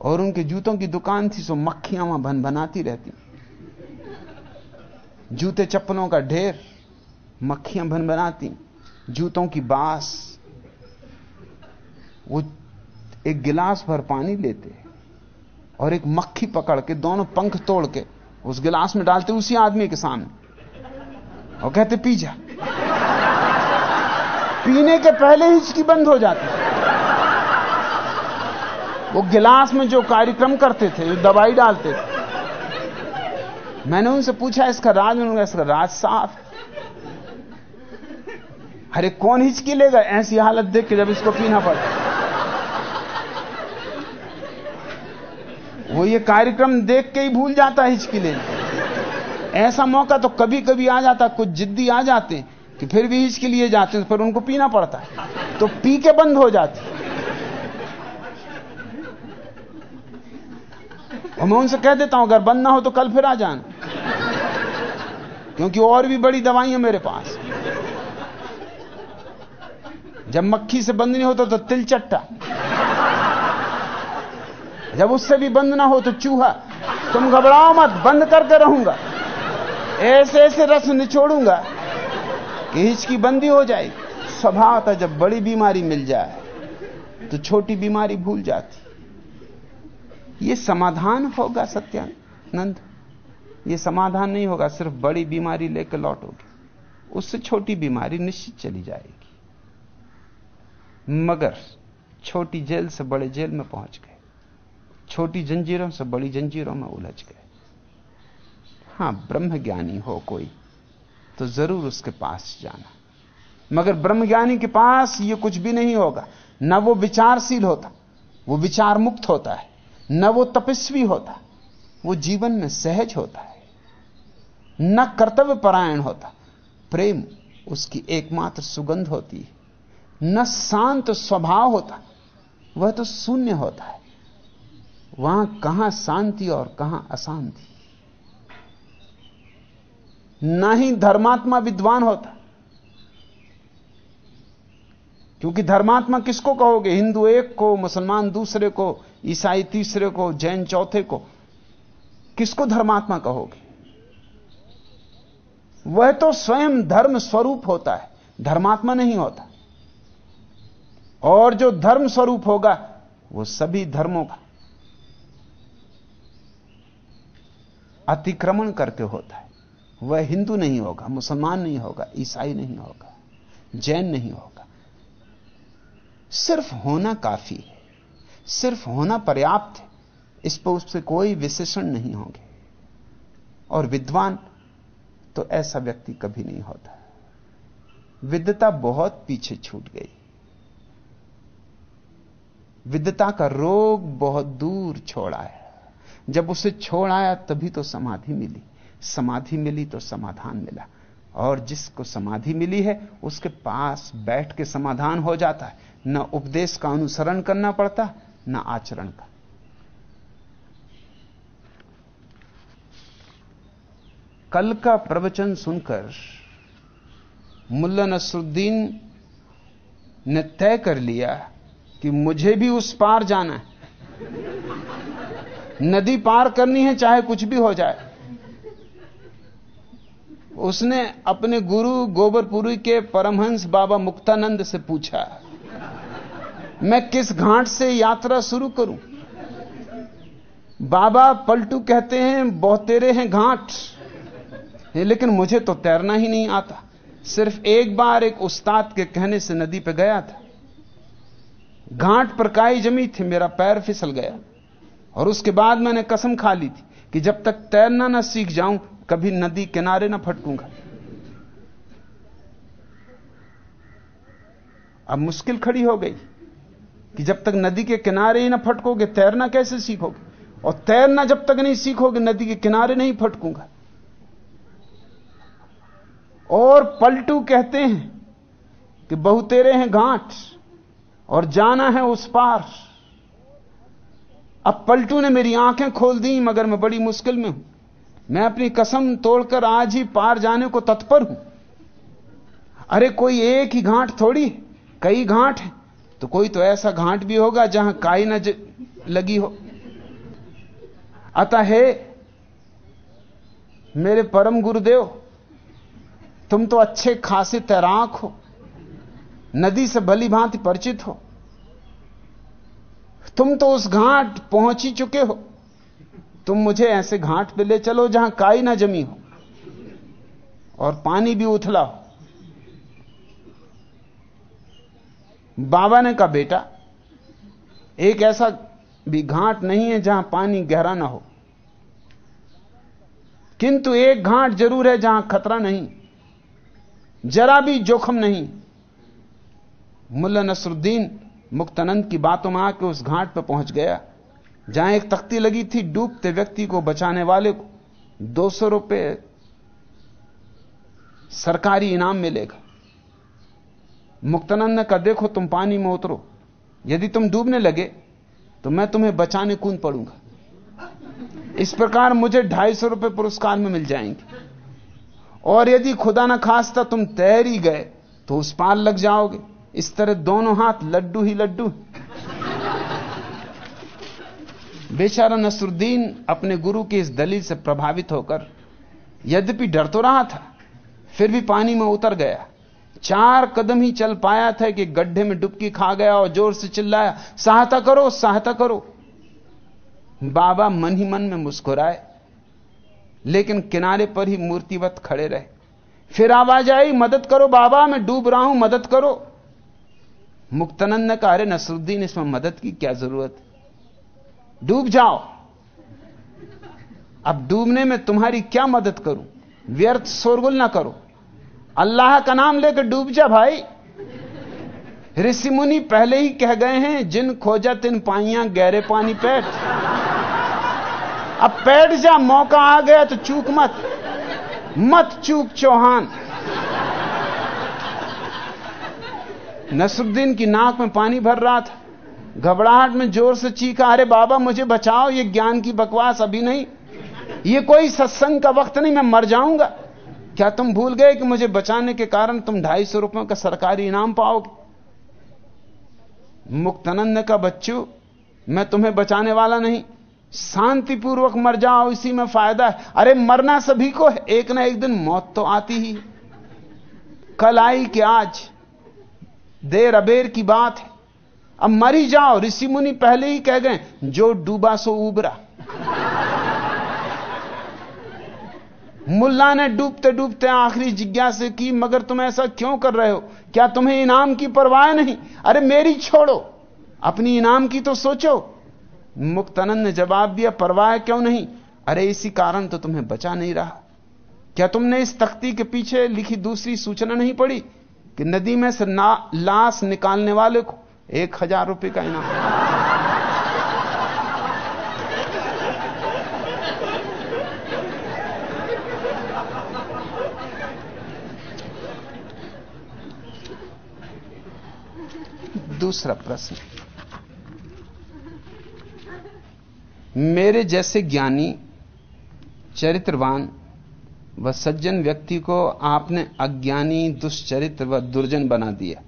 और उनके जूतों की दुकान थी, सो मक्खियाँ वहाँ भन बनाती रहती। जूते चप्पलों का ढेर, मक्खियाँ भन बनाती। जूतों की बास। वो एक गिलास भर पानी लेते और एक मक्खी पकड़ के, दोनों पंख तोड़ के, उस गिलास में डालते उसी आदमी के सामने। और कहते पी जा पीने के पहले ही इसकी बंद हो जाती। वो गिलास में जो कार्यक्रम करते थे, जो दवाई डालते थे। मैंने उनसे पूछा, इसका राज? उन्होंने इसका राज साफ़। अरे कौन हिचकी लेगा ऐसी हालत देख के जब इसको पीना पड़ता वो ये कार्यक्रम देख के ही भूल जाता है हिचकी लेने ऐसा मौका तो कभी कभी आ जाता कुछ जिद्दी आ जाते कि फिर भी हिचकी लिए जाते पर उनको पीना पड़ता है। तो पी के बंद हो जाती और मैं उनसे कह देता हूँ, अगर बंद ना हो तो कल फिर आ जाना। क्योंकि और भी बड़ी दवाई है मेरे पास। जब मक्खी से बंद नहीं होता तो तिल चट्टा। जब उससे भी बंद ना हो तो चूहा। तुम घबराओ मत, बंद करके रहूँगा। ऐसे ऐसे रस निचोड़ूँगा कि हिचकी बंदी हो जाएगी स्वभाव था जब बड़ी बीमारी मिल जाए तो छोटी बीमारी भूल जाती। ये समाधान होगा सत्यानंद। ये समाधान नहीं होगा, सिर्फ़ बड़ी बीमारी लेकर लौटोगे। उससे छोटी बीमारी निश्चित चली जाएगी। मगर छोटी जेल से बड़े जेल में पहुँच गए। छोटी जंजीरों से बड़ी जंजीरों में उलझ गए। हाँ ब्रह्म ज्ञानी हो कोई तो ज़रूर उसके पास जाना। मगर ब्रह्मज्ञानी के पास यह कुछ भी नहीं होगा। ना वो विचारशील होता, वो विचार मुक्त होता है। न वो तपस्वी होता, वो जीवन में सहज होता है, न कर्तव्य परायण होता। प्रेम उसकी एकमात्र सुगंध होती है, न शांत स्वभाव होता, वह तो शून्य होता है। वहाँ कहाँ शांति और कहाँ अशांति? न ही धर्मात्मा विद्वान होता। क्योंकि धर्मात्मा किसको कहोगे? हिंदू एक को, मुसलमान दूसरे को ईसाई तीसरे को, जैन चौथे को, किसको धर्मात्मा कहोगे? वह तो स्वयं धर्म स्वरूप होता है, धर्मात्मा नहीं होता। और जो धर्म स्वरूप होगा, वो सभी धर्मों का अतिक्रमण करके होता है। वह हिंदू नहीं होगा, मुसलमान नहीं होगा, ईसाई नहीं होगा, जैन नहीं होगा। सिर्फ़ होना काफ़ी है। सिर्फ़ होना पर्याप्त है। इस पर उससे कोई विशेषण नहीं होंगे। और विद्वान तो ऐसा व्यक्ति कभी नहीं होता। विद्यता बहुत पीछे छूट गई। विद्यता का रोग बहुत दूर छोड़ आया। जब उसे छोड़ आया, तभी तो समाधि मिली। समाधि मिली तो समाधान मिला। और जिसको समाधि मिली है, उसके पास बैठ के समाधान हो जाता है। न उपदेश का अनुसरण करना पड़ता न आचरण का। कल का प्रवचन सुनकर मुल्ला नसरुद्दीन ने तय कर लिया कि मुझे भी उस पार जाना है। नदी पार करनी है, चाहे कुछ भी हो जाए। उसने अपने गुरु गोबरपुरी के परमहंस बाबा मुक्तानंद से पूछा मैं किस घाट से यात्रा शुरू करूँ? बाबा पलटू कहते हैं बहुतेरे हैं घाट। लेकिन मुझे तो तैरना ही नहीं आता। सिर्फ़ एक बार एक उस्ताद के कहने से नदी पे गया था। घाट पर काई जमी थी, मेरा पैर फिसल गया। और उसके बाद मैंने कसम खा ली थी कि जब तक तैरना ना सीख जाऊँ, कभी नदी किनारे ना फटकूँगा। अब मुश्किल खड़ी हो गई। कि जब तक नदी के किनारे ही ना फटकोगे, तैरना कैसे सीखोगे? और तैरना जब तक नहीं सीखोगे, नदी के किनारे नहीं फटकूँगा। और पलटू कहते हैं कि बहुतेरे हैं घाट, और जाना है उस पार। अब पलटू ने मेरी आँखें खोल दी, मगर मैं बड़ी मुश्किल में हूँ। मैं अपनी कसम तोड़कर आज ही पार जाने को तत्पर हूँ। अरे कोई एक ही घाट थोड़ी कई घाट है। तो कोई तो ऐसा घाट भी होगा जहाँ काई न लगी हो। अतः है, मेरे परम गुरुदेव, तुम तो अच्छे खासे तैराक हो, नदी से भली भांति परिचित हो। तुम तो उस घाट पहुँच ही चुके हो। तुम मुझे ऐसे घाट पे ले चलो जहाँ काई ना जमी हो और पानी भी उथला हो। बाबा ने कहा, बेटा, एक ऐसा भी घाट नहीं है जहाँ पानी गहरा ना हो। किंतु एक घाट ज़रूर है जहाँ खतरा नहीं, जरा भी जोखम नहीं। मुल्ला नसरुद्दीन मुक्तानंद की बातों में आकर उस घाट पर पहुँच गया, जहाँ एक तख्ती लगी थी डूबते व्यक्ति को बचाने वाले को दो सौ रुपये सरकारी इनाम मिलेगा। मुक्तानंद ने कहा, देखो, तुम पानी में उतरो। यदि तुम डूबने लगे तो मैं तुम्हें बचाने कूद पड़ूँगा। इस प्रकार मुझे ढाई सौ रुपये पुरस्कार में मिल जाएँगे। और यदि खुदा ना खास्ता तुम तैर ही गए तो उस पार लग जाओगे। इस तरह दोनों हाथ लड्डू ही लड्डू बेचारा नसरुद्दीन अपने गुरु की इस दलील से प्रभावित होकर, यद्यपि डर तो रहा था, फिर भी पानी में उतर गया। चार कदम ही चल पाया था कि गड्ढे में डुबकी खा गया और ज़ोर से चिल्लाया, सहायता करो सहायता करो। बाबा मन ही मन में मुस्कुराए, लेकिन किनारे पर ही मूर्तिवत खड़े रहे। फिर आवाज़ आई, मदद करो बाबा, मैं डूब रहा हूँ, मदद करो। मुक्तनंद ने कहा, अरे नसरुद्दीन, इसमें मदद की क्या ज़रूरत? डूब जाओ। अब डूबने में तुम्हारी क्या मदद करूँ? व्यर्थ शोरगुल ना करो। अल्लाह का नाम लेकर डूब जा भाई। ऋषि मुनि पहले ही कह गए हैं, जिन खोजा तिन पाइया गहरे पानी पैठ। अब पैठ जा, मौका आ गया तो चूक मत। मत चूक चौहान। नसरुद्दीन की नाक में पानी भर रहा था। घबराहट में ज़ोर से चीखा, अरे बाबा, मुझे बचाओ, ये ज्ञान की बकवास अभी नहीं। ये कोई सत्संग का वक्त नहीं, मैं मर जाऊँगा। क्या तुम भूल गए कि मुझे बचाने के कारण तुम ढाई सौ रुपयों का सरकारी इनाम पाओगे? मुक्तानंद का बच्चू, मैं तुम्हें बचाने वाला नहीं। शांतिपूर्वक मर जाओ, इसी में फ़ायदा है। अरे, मरना सभी को है। एक ना एक दिन मौत तो आती ही कल आई कि आज? देर अबेर की बात है। अब मरी जाओ। ऋषि मुनि पहले ही कह गए, जो डूबा सो उबरा। मुल्ला ने डूबते डूबते आखिरी जिज्ञासा की, मगर तुम ऐसा क्यों कर रहे हो? क्या तुम्हें इनाम की परवाह नहीं? अरे मेरी छोड़ो। अपनी इनाम की तो सोचो। मुक्तानंद ने जवाब दिया, परवाह क्यों नहीं? अरे इसी कारण तो तुम्हें बचा नहीं रहा। क्या तुमने इस तख्ती के पीछे लिखी दूसरी सूचना नहीं पड़ी कि नदी में से लाश निकालने वाले को एक हज़ार रुपए का इनाम। दूसरा प्रश्न। मेरे जैसे ज्ञानी, चरित्रवान व सज्जन व्यक्ति को आपने अज्ञानी, दुष्चरित्र व दुर्जन बना दिया।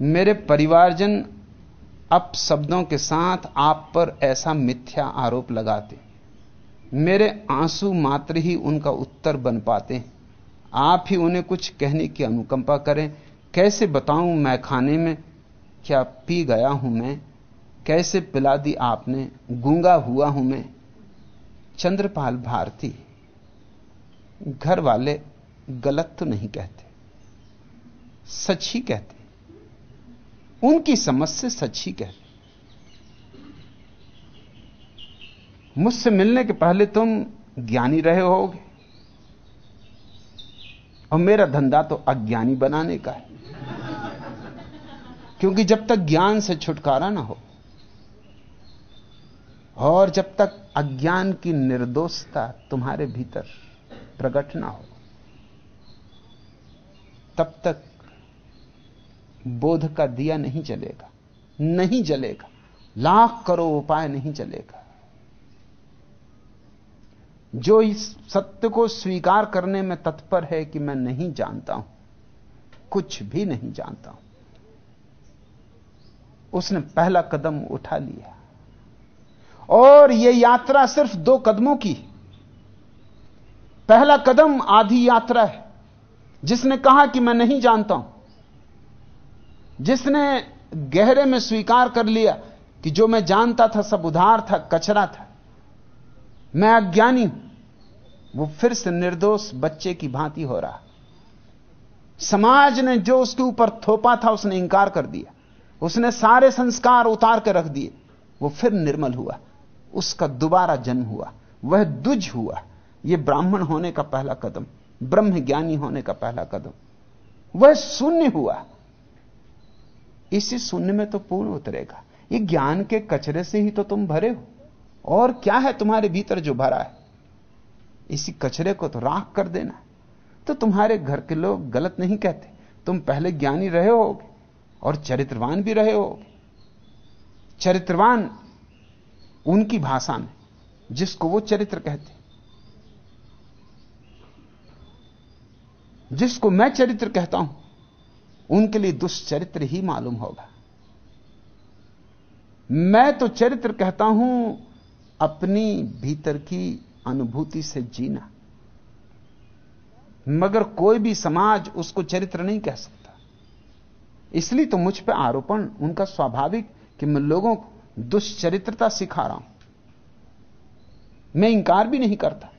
मेरे परिवारजन अप शब्दों के साथ आप पर ऐसा मिथ्या आरोप लगाते। मेरे आँसू मात्र ही उनका उत्तर बन पाते। हैं आप ही उन्हें कुछ कहने की अनुकंपा करें। कैसे बताऊँ मैं खाने में? क्या पी गया हूँ मैं? कैसे पिला दी आपने? गूँगा हुआ हूँ मैं। चंद्रपाल भारती, घर वाले गलत तो नहीं कहते, सच ही कहते। उनकी समझ से सच ही कहते। मुझसे मिलने के पहले तुम ज्ञानी रहे होगे। और मेरा धंधा तो अज्ञानी बनाने का है। क्योंकि जब तक ज्ञान से छुटकारा ना हो और जब तक अज्ञान की निर्दोषता तुम्हारे भीतर प्रकट ना हो, तब तक बोध का दिया नहीं जलेगा नहीं जलेगा, लाख करो उपाय नहीं चलेगा जो इस सत्य को स्वीकार करने में तत्पर है कि मैं नहीं जानता हूँ, कुछ भी नहीं जानता हूँ। उसने पहला कदम उठा लिया। और यह यात्रा सिर्फ़ दो कदमों की। पहला कदम आधी यात्रा है। जिसने कहा कि मैं नहीं जानता हूँ। जिसने गहरे में स्वीकार कर लिया कि जो मैं जानता था सब उधार था, कचरा था। मैं अज्ञानी हूँ। वो फिर से निर्दोष बच्चे की भांति हो रहा। समाज ने जो उसके ऊपर थोपा था, उसने इंकार कर दिया। उसने सारे संस्कार उतार कर रख दिए। वो फिर निर्मल हुआ। उसका दोबारा जन्म हुआ। वह दुज हुआ। यह ब्राह्मण होने का पहला कदम ब्रह्म ज्ञानी होने का पहला कदम। वह शून्य हुआ। इसी शून्य में तो पूर्ण उतरेगा। ये ज्ञान के कचरे से ही तो तुम भरे हो। और क्या है तुम्हारे भीतर जो भरा है? इसी कचरे को तो राख कर देना। तो तुम्हारे घर के लोग गलत नहीं कहते। तुम पहले ज्ञानी रहे होगे। और चरित्रवान भी रहे हो। चरित्रवान उनकी भाषा में, जिसको वो चरित्र कहते जिसको मैं चरित्र कहता हूँ, उनके लिए दुष्चरित्र ही मालूम होगा। मैं तो चरित्र कहता हूँ, अपनी भीतर की अनुभूति से जीना। मगर कोई भी समाज उसको चरित्र नहीं कह सकता। इसलिए तो मुझ पर आरोपण, उनका स्वाभाविक कि मैं लोगों को दुष्चरित्रता सिखा रहा हूँ। मैं इंकार भी नहीं करता।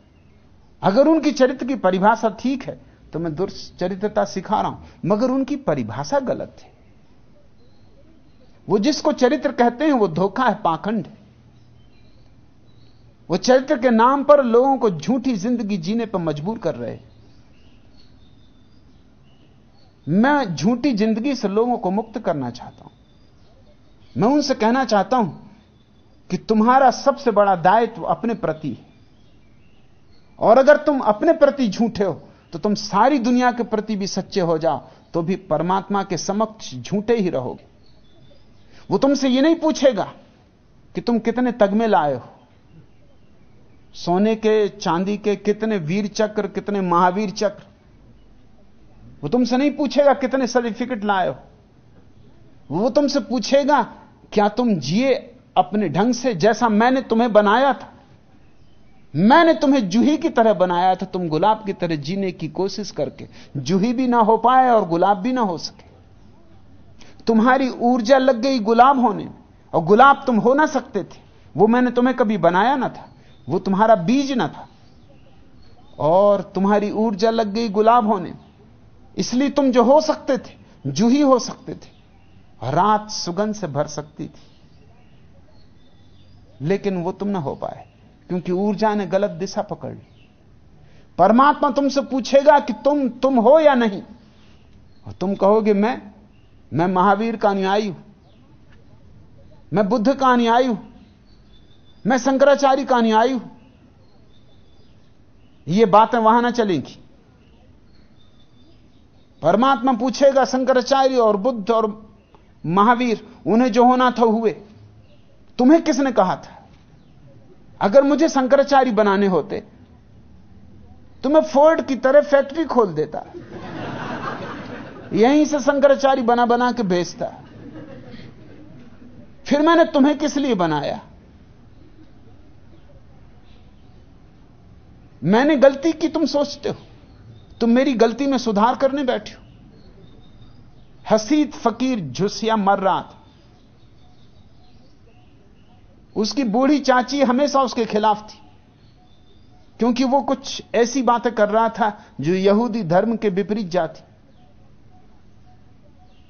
अगर उनकी चरित्र की परिभाषा ठीक है तो मैं दुष्चरित्रता सिखा रहा हूँ। मगर उनकी परिभाषा गलत है। वो जिसको चरित्र कहते हैं, वो धोखा है, पाखंड है। वो चरित्र के नाम पर लोगों को झूठी ज़िंदगी जीने पर मजबूर कर रहे हैं। मैं झूठी ज़िंदगी से लोगों को मुक्त करना चाहता हूँ। मैं उनसे कहना चाहता हूँ कि तुम्हारा सबसे बड़ा दायित्व अपने प्रति है। और अगर तुम अपने प्रति झूठे हो तो तुम सारी दुनिया के प्रति भी सच्चे हो जाओ तो भी परमात्मा के समक्ष झूठे ही रहोगे। वो तुमसे ये नहीं पूछेगा कि तुम कितने तगमे लाए हो। सोने के, चांदी के कितने वीर चक्र, कितने महावीर चक्र वो तुमसे नहीं पूछेगा कितने सर्टिफिकेट लाए हो। वो तुमसे पूछेगा, क्या तुम जिए अपने ढंग से जैसा मैंने तुम्हें बनाया था? मैंने तुम्हें जूही की तरह बनाया था, तुम गुलाब की तरह जीने की कोशिश करके। जूही भी ना हो पाए और गुलाब भी ना हो सके। तुम्हारी ऊर्जा लग गई गुलाब होने में, और गुलाब तुम हो ना सकते थे। वो मैंने तुम्हें कभी बनाया ना था, वो तुम्हारा बीज ना था। और तुम्हारी ऊर्जा लग गई गुलाब होने इसलिए तुम जो हो सकते थे जूही हो सकते थे, रात सुगंध से भर सकती थी। लेकिन वो तुम ना हो पाए, क्योंकि ऊर्जा ने गलत दिशा पकड़ ली। परमात्मा तुमसे पूछेगा कि तुम तुम हो या नहीं। और तुम कहोगे, मैं मैं महावीर का अनुयायी हूँ। मैं बुद्ध का अनुयायी हूँ। मैं शंकराचार्य का अनुयायी हूँ। ये बातें वहाँ ना चलेंगी। परमात्मा पूछेगा शंकराचार्य और बुद्ध और महावीर, उन्हें जो होना था हुए, तुम्हें किसने कहा था? अगर मुझे शंकराचार्य बनाने होते तो मैं फोर्ड की तरह फैक्ट्री खोल देता। यहीं से शंकराचार्य बना बना के भेजता। फिर मैंने तुम्हें किस लिए बनाया? मैंने गलती की, तुम सोचते हो। तुम मेरी गलती में सुधार करने बैठे हो। हसीद फकीर झुसिया मर रहा था। उसकी बूढ़ी चाची हमेशा उसके खिलाफ थी। क्योंकि वो कुछ ऐसी बातें कर रहा था जो यहूदी धर्म के विपरीत जाती।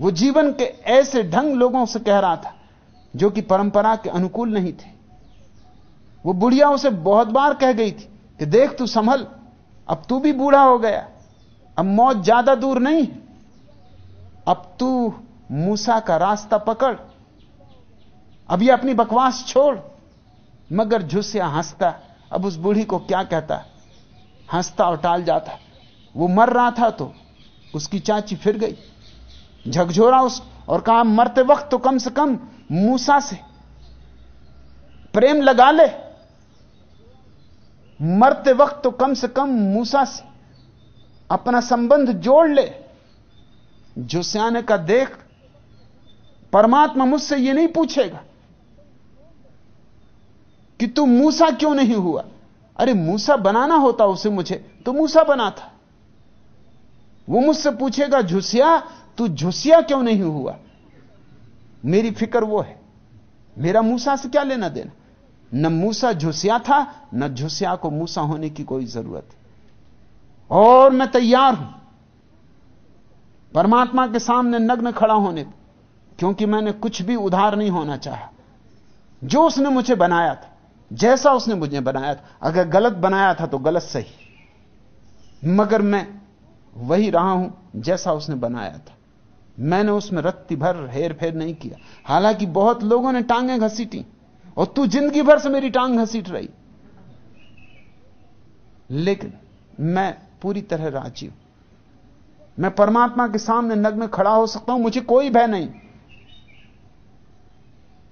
वो जीवन के ऐसे ढंग लोगों से कह रहा था, जो कि परंपरा के अनुकूल नहीं थे। वो बुढ़िया उसे बहुत बार कह गई थी कि देख तू संभल, अब तू भी बूढ़ा हो गया। अब मौत ज़्यादा दूर नहीं। अब तू मूसा का रास्ता पकड़। ये अपनी बकवास छोड़। मगर झुसिया हंसता। अब उस बूढ़ी को क्या कहता? हंसता और टाल जाता। वो मर रहा था तो उसकी चाची फिर गई। झकझोरा उस और कहा, मरते वक्त तो कम से कम मूसा से प्रेम लगा ले। मरते वक्त तो कम से कम मूसा से। अपना संबंध जोड़ ले। जो सियाने का देख, परमात्मा मुझसे यह नहीं पूछेगा कि तू मूसा क्यों नहीं हुआ? अरे, मूसा बनाना होता उसे मुझे तो मूसा बना था वो मुझसे पूछेगा झुसिया तू झुसिया क्यों नहीं हुआ? मेरी फ़िक्र वो है, मेरा मूसा से क्या लेना देना? न मूसा झुसिया था, न झुसिया को मूसा होने की कोई ज़रूरत। है और मैं तैयार हूँ। परमात्मा के सामने नग्न खड़ा होने क्योंकि मैंने कुछ भी उधार नहीं होना चाहा। जो उसने मुझे बनाया था, जैसा उसने मुझे बनाया था, अगर गलत बनाया था तो गलत सही। मगर मैं वही रहा हूँ, जैसा उसने बनाया था। मैंने उसमें रत्ती भर हेर फेर नहीं किया। हालाँकि बहुत लोगों ने टांगें घसीटी, और तू ज़िंदगी भर से मेरी टांग घसीट रही। लेकिन मैं पूरी तरह राज़ी हूँ। मैं परमात्मा के सामने नग्न खड़ा हो सकता हूँ, मुझे कोई भय नहीं।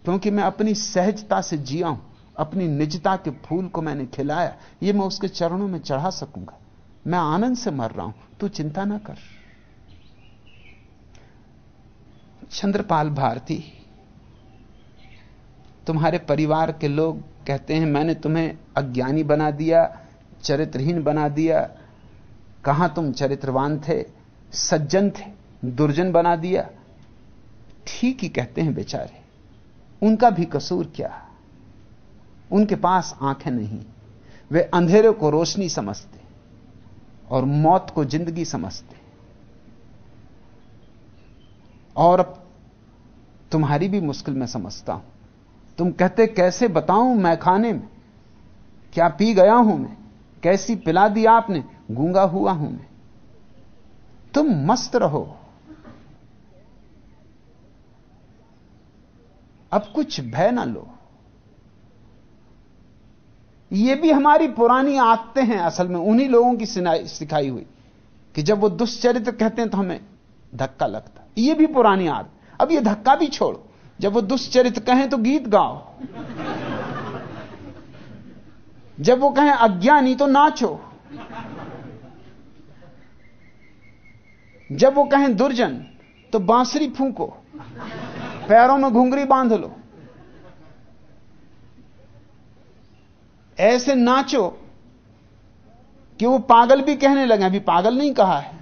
क्योंकि मैं अपनी सहजता से जिया हूँ, अपनी निजता के फूल को मैंने खिलाया, ये मैं उसके चरणों में चढ़ा सकूँगा। मैं आनंद से मर रहा हूँ, तू चिंता ना कर। चंद्रपाल भारती, तुम्हारे परिवार के लोग कहते हैं, मैंने तुम्हें अज्ञानी बना दिया, चरित्रहीन बना दिया कहाँ तुम चरित्रवान थे? सज्जन थे? दुर्जन बना दिया? ठीक ही कहते हैं बेचारे। उनका भी कसूर क्या? उनके पास आँखें नहीं। वे अंधेरे को रोशनी समझते और मौत को ज़िंदगी समझते। और अब तुम्हारी भी मुश्किल में समझता हूँ। तुम कहते, कैसे बताऊँ मैं खाने में? क्या पी गया हूँ मैं? कैसी पिला दी आपने? गूँगा हुआ हूँ मैं। तुम मस्त रहो। अब कुछ भय ना लो। ये भी हमारी पुरानी आदतें हैं असल में, उन्हीं लोगों की सिखाई हुई कि जब वो दुष्चरित्र कहते हैं तो हमें धक्का लगता। ये भी पुरानी आदत। अब ये धक्का भी छोड़ो। जब वो दुष्चरित्र कहें तो गीत गाओ। जब वो कहें अज्ञानी तो नाचो। जब वो कहें दुर्जन तो बांसुरी फूंको, पैरों में घुंघरी बाँध लो। ऐसे नाचो कि वो पागल भी कहने लगे, अभी पागल नहीं कहा है।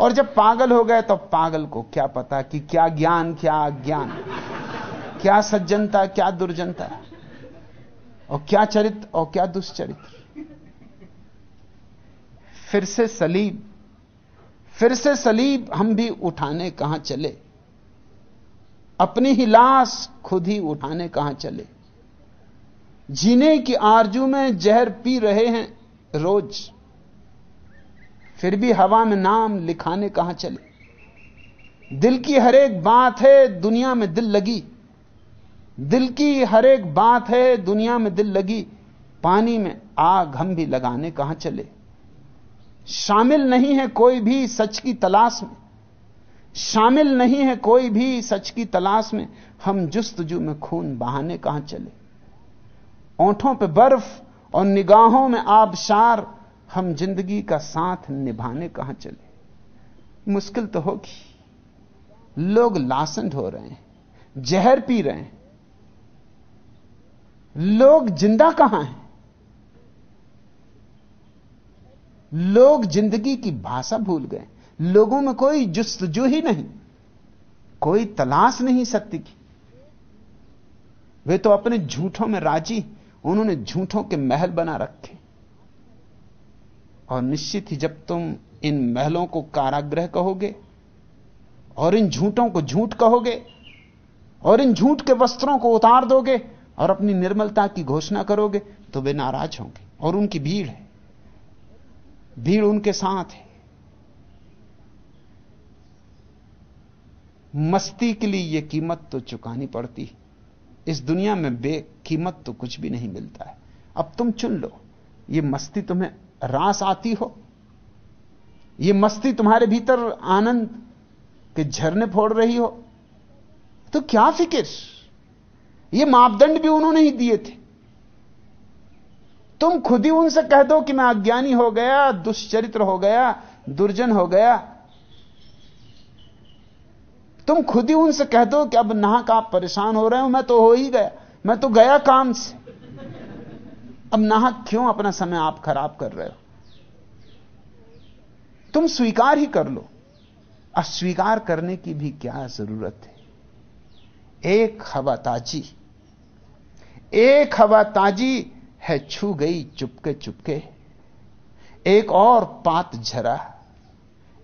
और जब पागल हो गए तो पागल को क्या पता कि क्या ज्ञान, क्या अज्ञान, क्या सज्जनता, क्या दुर्जनता, और क्या चरित्र, और क्या दुष्चरित्र। फिर से सलीब फिर से सलीब, हम भी उठाने कहाँ चले? अपनी ही लाश खुद ही उठाने कहाँ चले? जीने की आरज़ू में जहर पी रहे हैं रोज। फिर भी हवा में नाम लिखाने कहाँ चले? दिल की हर एक बात है, दुनिया में दिल लगी। दिल की हर एक बात है, दुनिया में दिल लगी। पानी में आग हम भी लगाने कहाँ चले? शामिल नहीं है कोई भी सच की तलाश में। शामिल नहीं है कोई भी सच की तलाश में। हम जुस्तजू में खून बहाने कहाँ चले? ओंठों पे बर्फ़ और निगाहों में आबशार। हम ज़िंदगी का साथ निभाने कहाँ चले? मुश्किल तो होगी। लोग लासंड हो रहे हैं, जहर पी रहे हैं। लोग ज़िंदा कहाँ हैं? लोग ज़िंदगी की भाषा भूल गए। लोगों में कोई जुस्तजू ही नहीं। कोई तलाश नहीं सत्य की। वे तो अपने झूठों में राज़ी उन्होंने झूठों के महल बना रखे। और निश्चित ही जब तुम इन महलों को कारागृह कहोगे, और इन झूठों को झूठ कहोगे, और इन झूठ के वस्त्रों को उतार दोगे, और अपनी निर्मलता की घोषणा करोगे तो वे नाराज़ होंगे, और उनकी भीड़ है। भीड़ उनके साथ है। मस्ती के लिए यह कीमत तो चुकानी पड़ती इस दुनिया में बेकीमत तो कुछ भी नहीं मिलता है। अब तुम चुन लो, ये मस्ती तुम्हें रास आती हो। यह मस्ती तुम्हारे भीतर आनंद के झरने फोड़ रही हो। तो क्या फ़िक्र? ये मापदंड भी उन्होंने ही दिए थे। तुम खुद ही उनसे कह दो कि मैं अज्ञानी हो गया, दुष्चरित्र हो गया, दुर्जन हो गया। तुम खुद ही उनसे कह दो कि अब नाहक आप परेशान हो रहे हो, मैं तो हो ही गया, मैं तो गया काम से। अब नाहक क्यों अपना समय आप खराब कर रहे हो? तुम स्वीकार ही कर लो। अस्वीकार करने की भी क्या ज़रूरत है? एक हवा ताजी, एक हवा ताजी है, छू गई, चुपके चुपके। एक और पात झरा,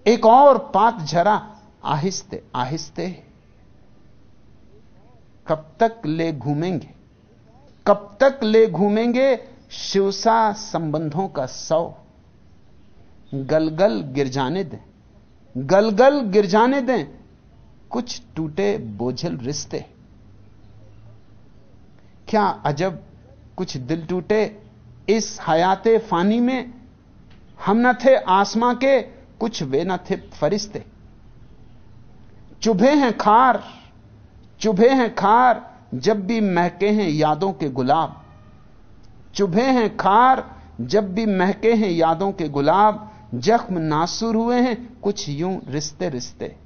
एक और पात झरा, आहिस्ते आहिस्ते। कब तक ले घूमेंगे? कब तक ले घूमेंगे? शिवसा संबंधों का सौ। गलगल गिर जाने दें, गलगल गिर जाने दें। कुछ टूटे बोझल रिश्ते। क्या अजब कुछ दिल टूटे, इस हयाते फानी में हम न थे आसमां के, कुछ वे न थे फरिश्ते। चुभे हैं खार, चुभे हैं खार, जब भी महके हैं यादों के गुलाब। चुभे हैं खार, जब भी महके हैं यादों के गुलाब। जख्म नासुर हुए हैं कुछ यूँ रिश्ते रिश्ते।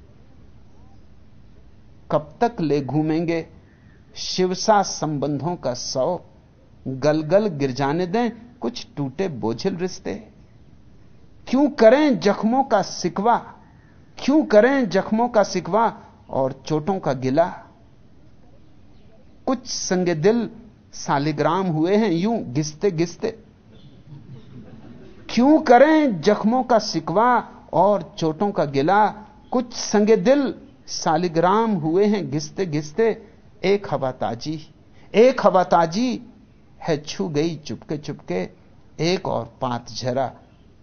कब तक ले घूमेंगे शिवसा संबंधों का सौ गलगल गिर जाने दें, कुछ टूटे बोझिल रिश्ते। क्यों करें जख्मों का सिकवा? क्यों करें जख्मों का सिकवा और चोटों का गिला? कुछ संगे दिल सालिग्राम हुए हैं, यूँ घिसते घिसते। क्यों करें जख्मों का सिकवा और चोटों का गिला? कुछ संगे दिल सालिग्राम हुए हैं, घिसते घिसते। एक हवा ताजी, एक हवा ताजी है, छू गई, चुपके चुपके एक और पात झरा,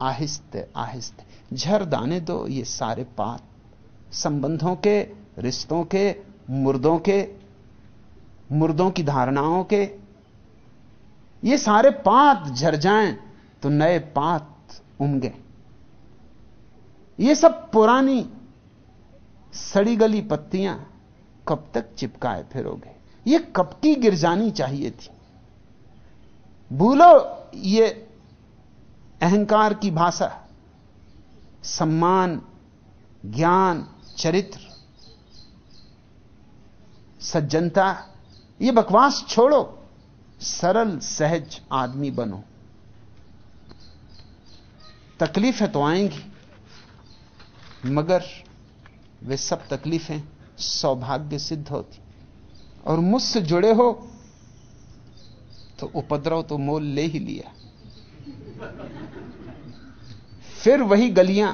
आहिस्ते आहिस्ते। झर दाने दो ये सारे पात। संबंधों के, रिश्तों के, मुर्दों के, मुर्दों की धारणाओं के, ये सारे पात झर जाएँ तो नए पात उमगे। ये सब पुरानी सड़ी गली पत्तियाँ कब तक चिपकाए फिरोगे? ये कब की गिर जानी चाहिए थी? भूलो ये अहंकार की भाषा। सम्मान, ज्ञान, चरित्र। सज्जनता, ये बकवास छोड़ो। सरल, सहज आदमी बनो। तकलीफें तो आएँगी, मगर वे सब तकलीफें सौभाग्य सिद्ध होती। और मुझसे जुड़े हो तो उपद्रव तो मोल ले ही लिया। फिर वही गलियाँ,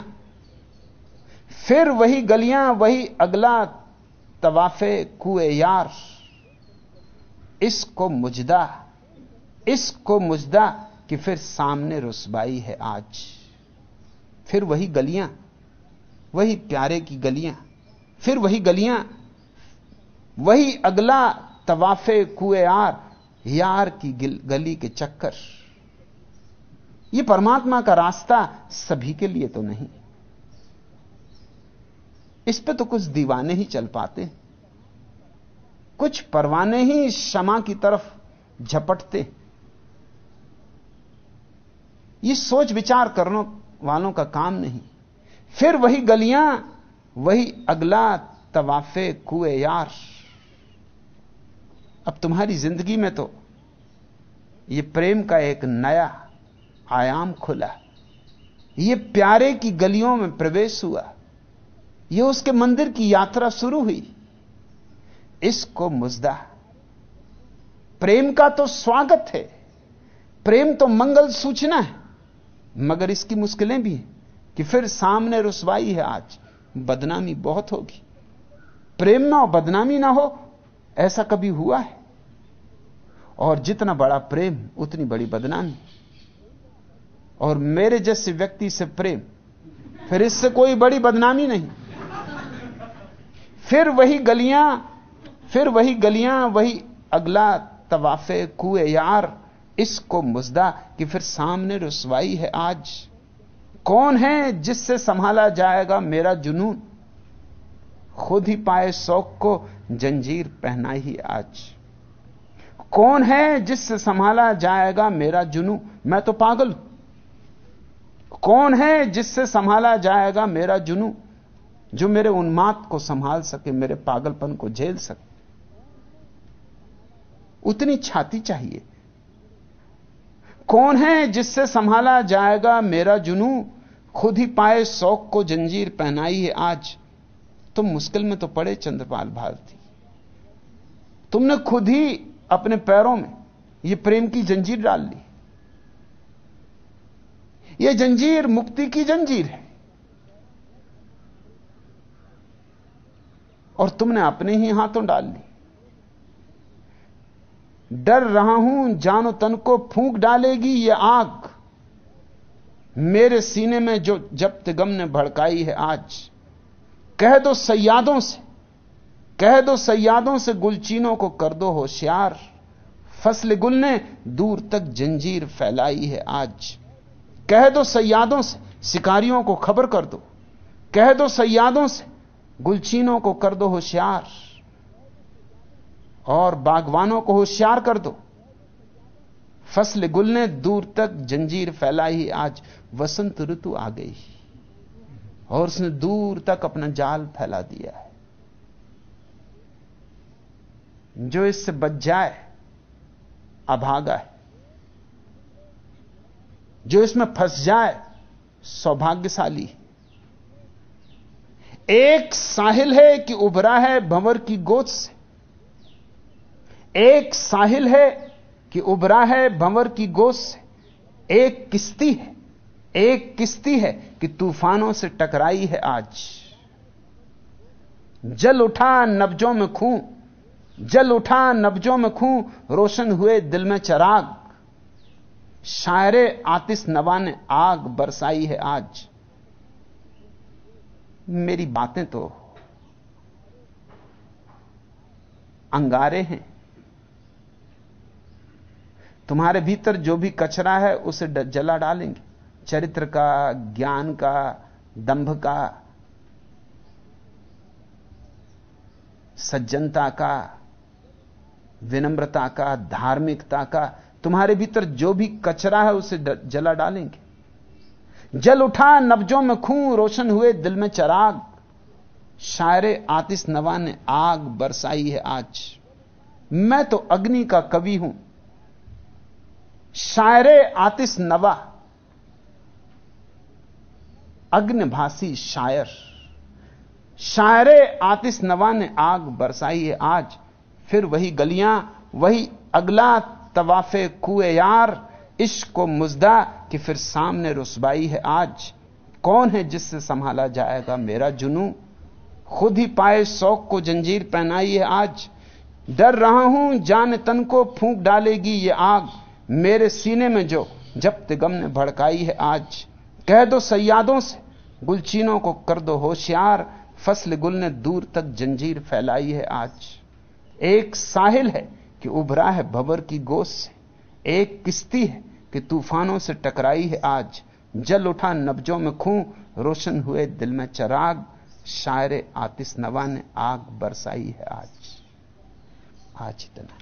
फिर वही गलियाँ, वही अगला तवाफे कुए यार। इसको मुजदा इसको मुजदा कि फिर सामने रुसबाई है आज। फिर वही गलियाँ, वही प्यारे की गलियाँ, फिर वही गलियाँ, वही अगला तवाफे कुए यार। यार की गली के चक्कर। यह परमात्मा का रास्ता सभी के लिए तो नहीं। इस पे तो कुछ दीवाने ही चल पाते। कुछ परवाने ही क्षमा की तरफ़ झपटते। ये सोच विचार करने वालों का काम नहीं। फिर वही गलियाँ, वही अगला तवाफे कुए यार। अब तुम्हारी ज़िंदगी में तो यह प्रेम का एक नया आयाम खुला। यह प्यारे की गलियों में प्रवेश हुआ। यह उसके मंदिर की यात्रा शुरू हुई। इसको मुजदा प्रेम का तो स्वागत है। प्रेम तो मंगल सूचना है। मगर इसकी मुश्किलें भी हैं कि फिर सामने रुसवाई है आज। बदनामी बहुत होगी। प्रेम ना हो बदनामी ना हो ऐसा कभी हुआ है? और जितना बड़ा प्रेम, उतनी बड़ी बदनामी। और मेरे जैसे व्यक्ति से प्रेम, फिर इससे कोई बड़ी बदनामी नहीं। फिर वही गलियाँ, फिर वही गलियाँ, वही अगला तवाफे कुए यार, इसको मुजदा कि फिर सामने रसवाई है आज। कौन है जिससे संभाला जाएगा मेरा जुनून? खुद ही पाए शौक को जंजीर पहना ही आज। कौन है जिससे संभाला जाएगा मेरा जुनू? मैं तो पागल कौन है जिससे संभाला जाएगा मेरा जुनू? जो मेरे उन्माद को संभाल सके, मेरे पागलपन को झेल सके। उतनी छाती चाहिए। कौन है जिससे संभाला जाएगा मेरा जुनू? खुद ही पाए शौक को जंजीर पहनाई है आज। तुम मुश्किल में तो पड़े, चंद्रपाल भारती। तुमने खुद ही अपने पैरों में यह प्रेम की जंजीर डाल ली। यह जंजीर मुक्ति की जंजीर है। और तुमने अपने ही हाथों डाल ली। डर रहा हूँ, जानो तन को फूंक डालेगी यह आग। मेरे सीने में जो जब्त गम ने भड़काई है आज कह दो सयादों से, कह दो सयादों से गुलचीनों को कर दो होशियार। फ़सल गुल ने दूर तक जंजीर फैलाई है आज। कह दो सयादों से शिकारियों को खबर कर दो, कह दो सयादों से गुलचीनों को कर दो होशियार। और बागवानों को होशियार कर दो। फ़सल गुल ने दूर तक जंजीर फैलाई आज। वसंत ऋतु आ गई। और उसने दूर तक अपना जाल फैला दिया है। जो इससे बच जाए, अभागा है। जो इसमें फंस जाए, सौभाग्यशाली एक साहिल है कि उभरा है भंवर की गोद से। एक साहिल है कि उभरा है भंवर की गोद से। एक किस्ती है एक किस्ती है कि तूफानों से टकराई है आज। जल उठा नब्जों में खूं, जल उठा नब्जों में खूं, रोशन हुए दिल में चराग। शायरे आतिश नवा ने आग बरसाई है आज। मेरी बातें तो अंगारे हैं। तुम्हारे भीतर जो भी कचरा है, उसे जला डालेंगे। चरित्र का, ज्ञान का, दंभ का, सज्जनता का, विनम्रता का, धार्मिकता का, तुम्हारे भीतर जो भी कचरा है उसे जला डालेंगे। जल उठा, नब्जों में खूं रोशन हुए, दिल में चराग। शायरे आतिश नवा ने आग बरसाई है आज। मैं तो अग्नि का कवि हूँ। शायरे आतिश नवा। अग्निभाषी शायर। शायरे आतिश नवा ने आग बरसाई है आज। फिर वही गलियाँ, वही अगला तवाफे कुए यार। इश्क को मुजदा कि फिर सामने रुसबाई है आज। कौन है जिससे संभाला जाएगा मेरा जुनू? खुद ही पाए शौक को जंजीर पहनाई है आज। डर रहा हूँ, जान तन को फूंक डालेगी ये आग। मेरे सीने में जो जब्त गम ने भड़काई है आज। कह दो सयादों से गुलचीनों को कर दो होशियार। फ़सल गुल ने दूर तक जंजीर फैलाई है आज। एक साहिल है कि उभरा है भवर की गोश से। एक किस्ती है कि तूफानों से टकराई है आज। जल उठा नब्जों में खूं, रोशन हुए दिल में चराग। शायर आतिश नवा ने आग बरसाई है आज। आज इतना।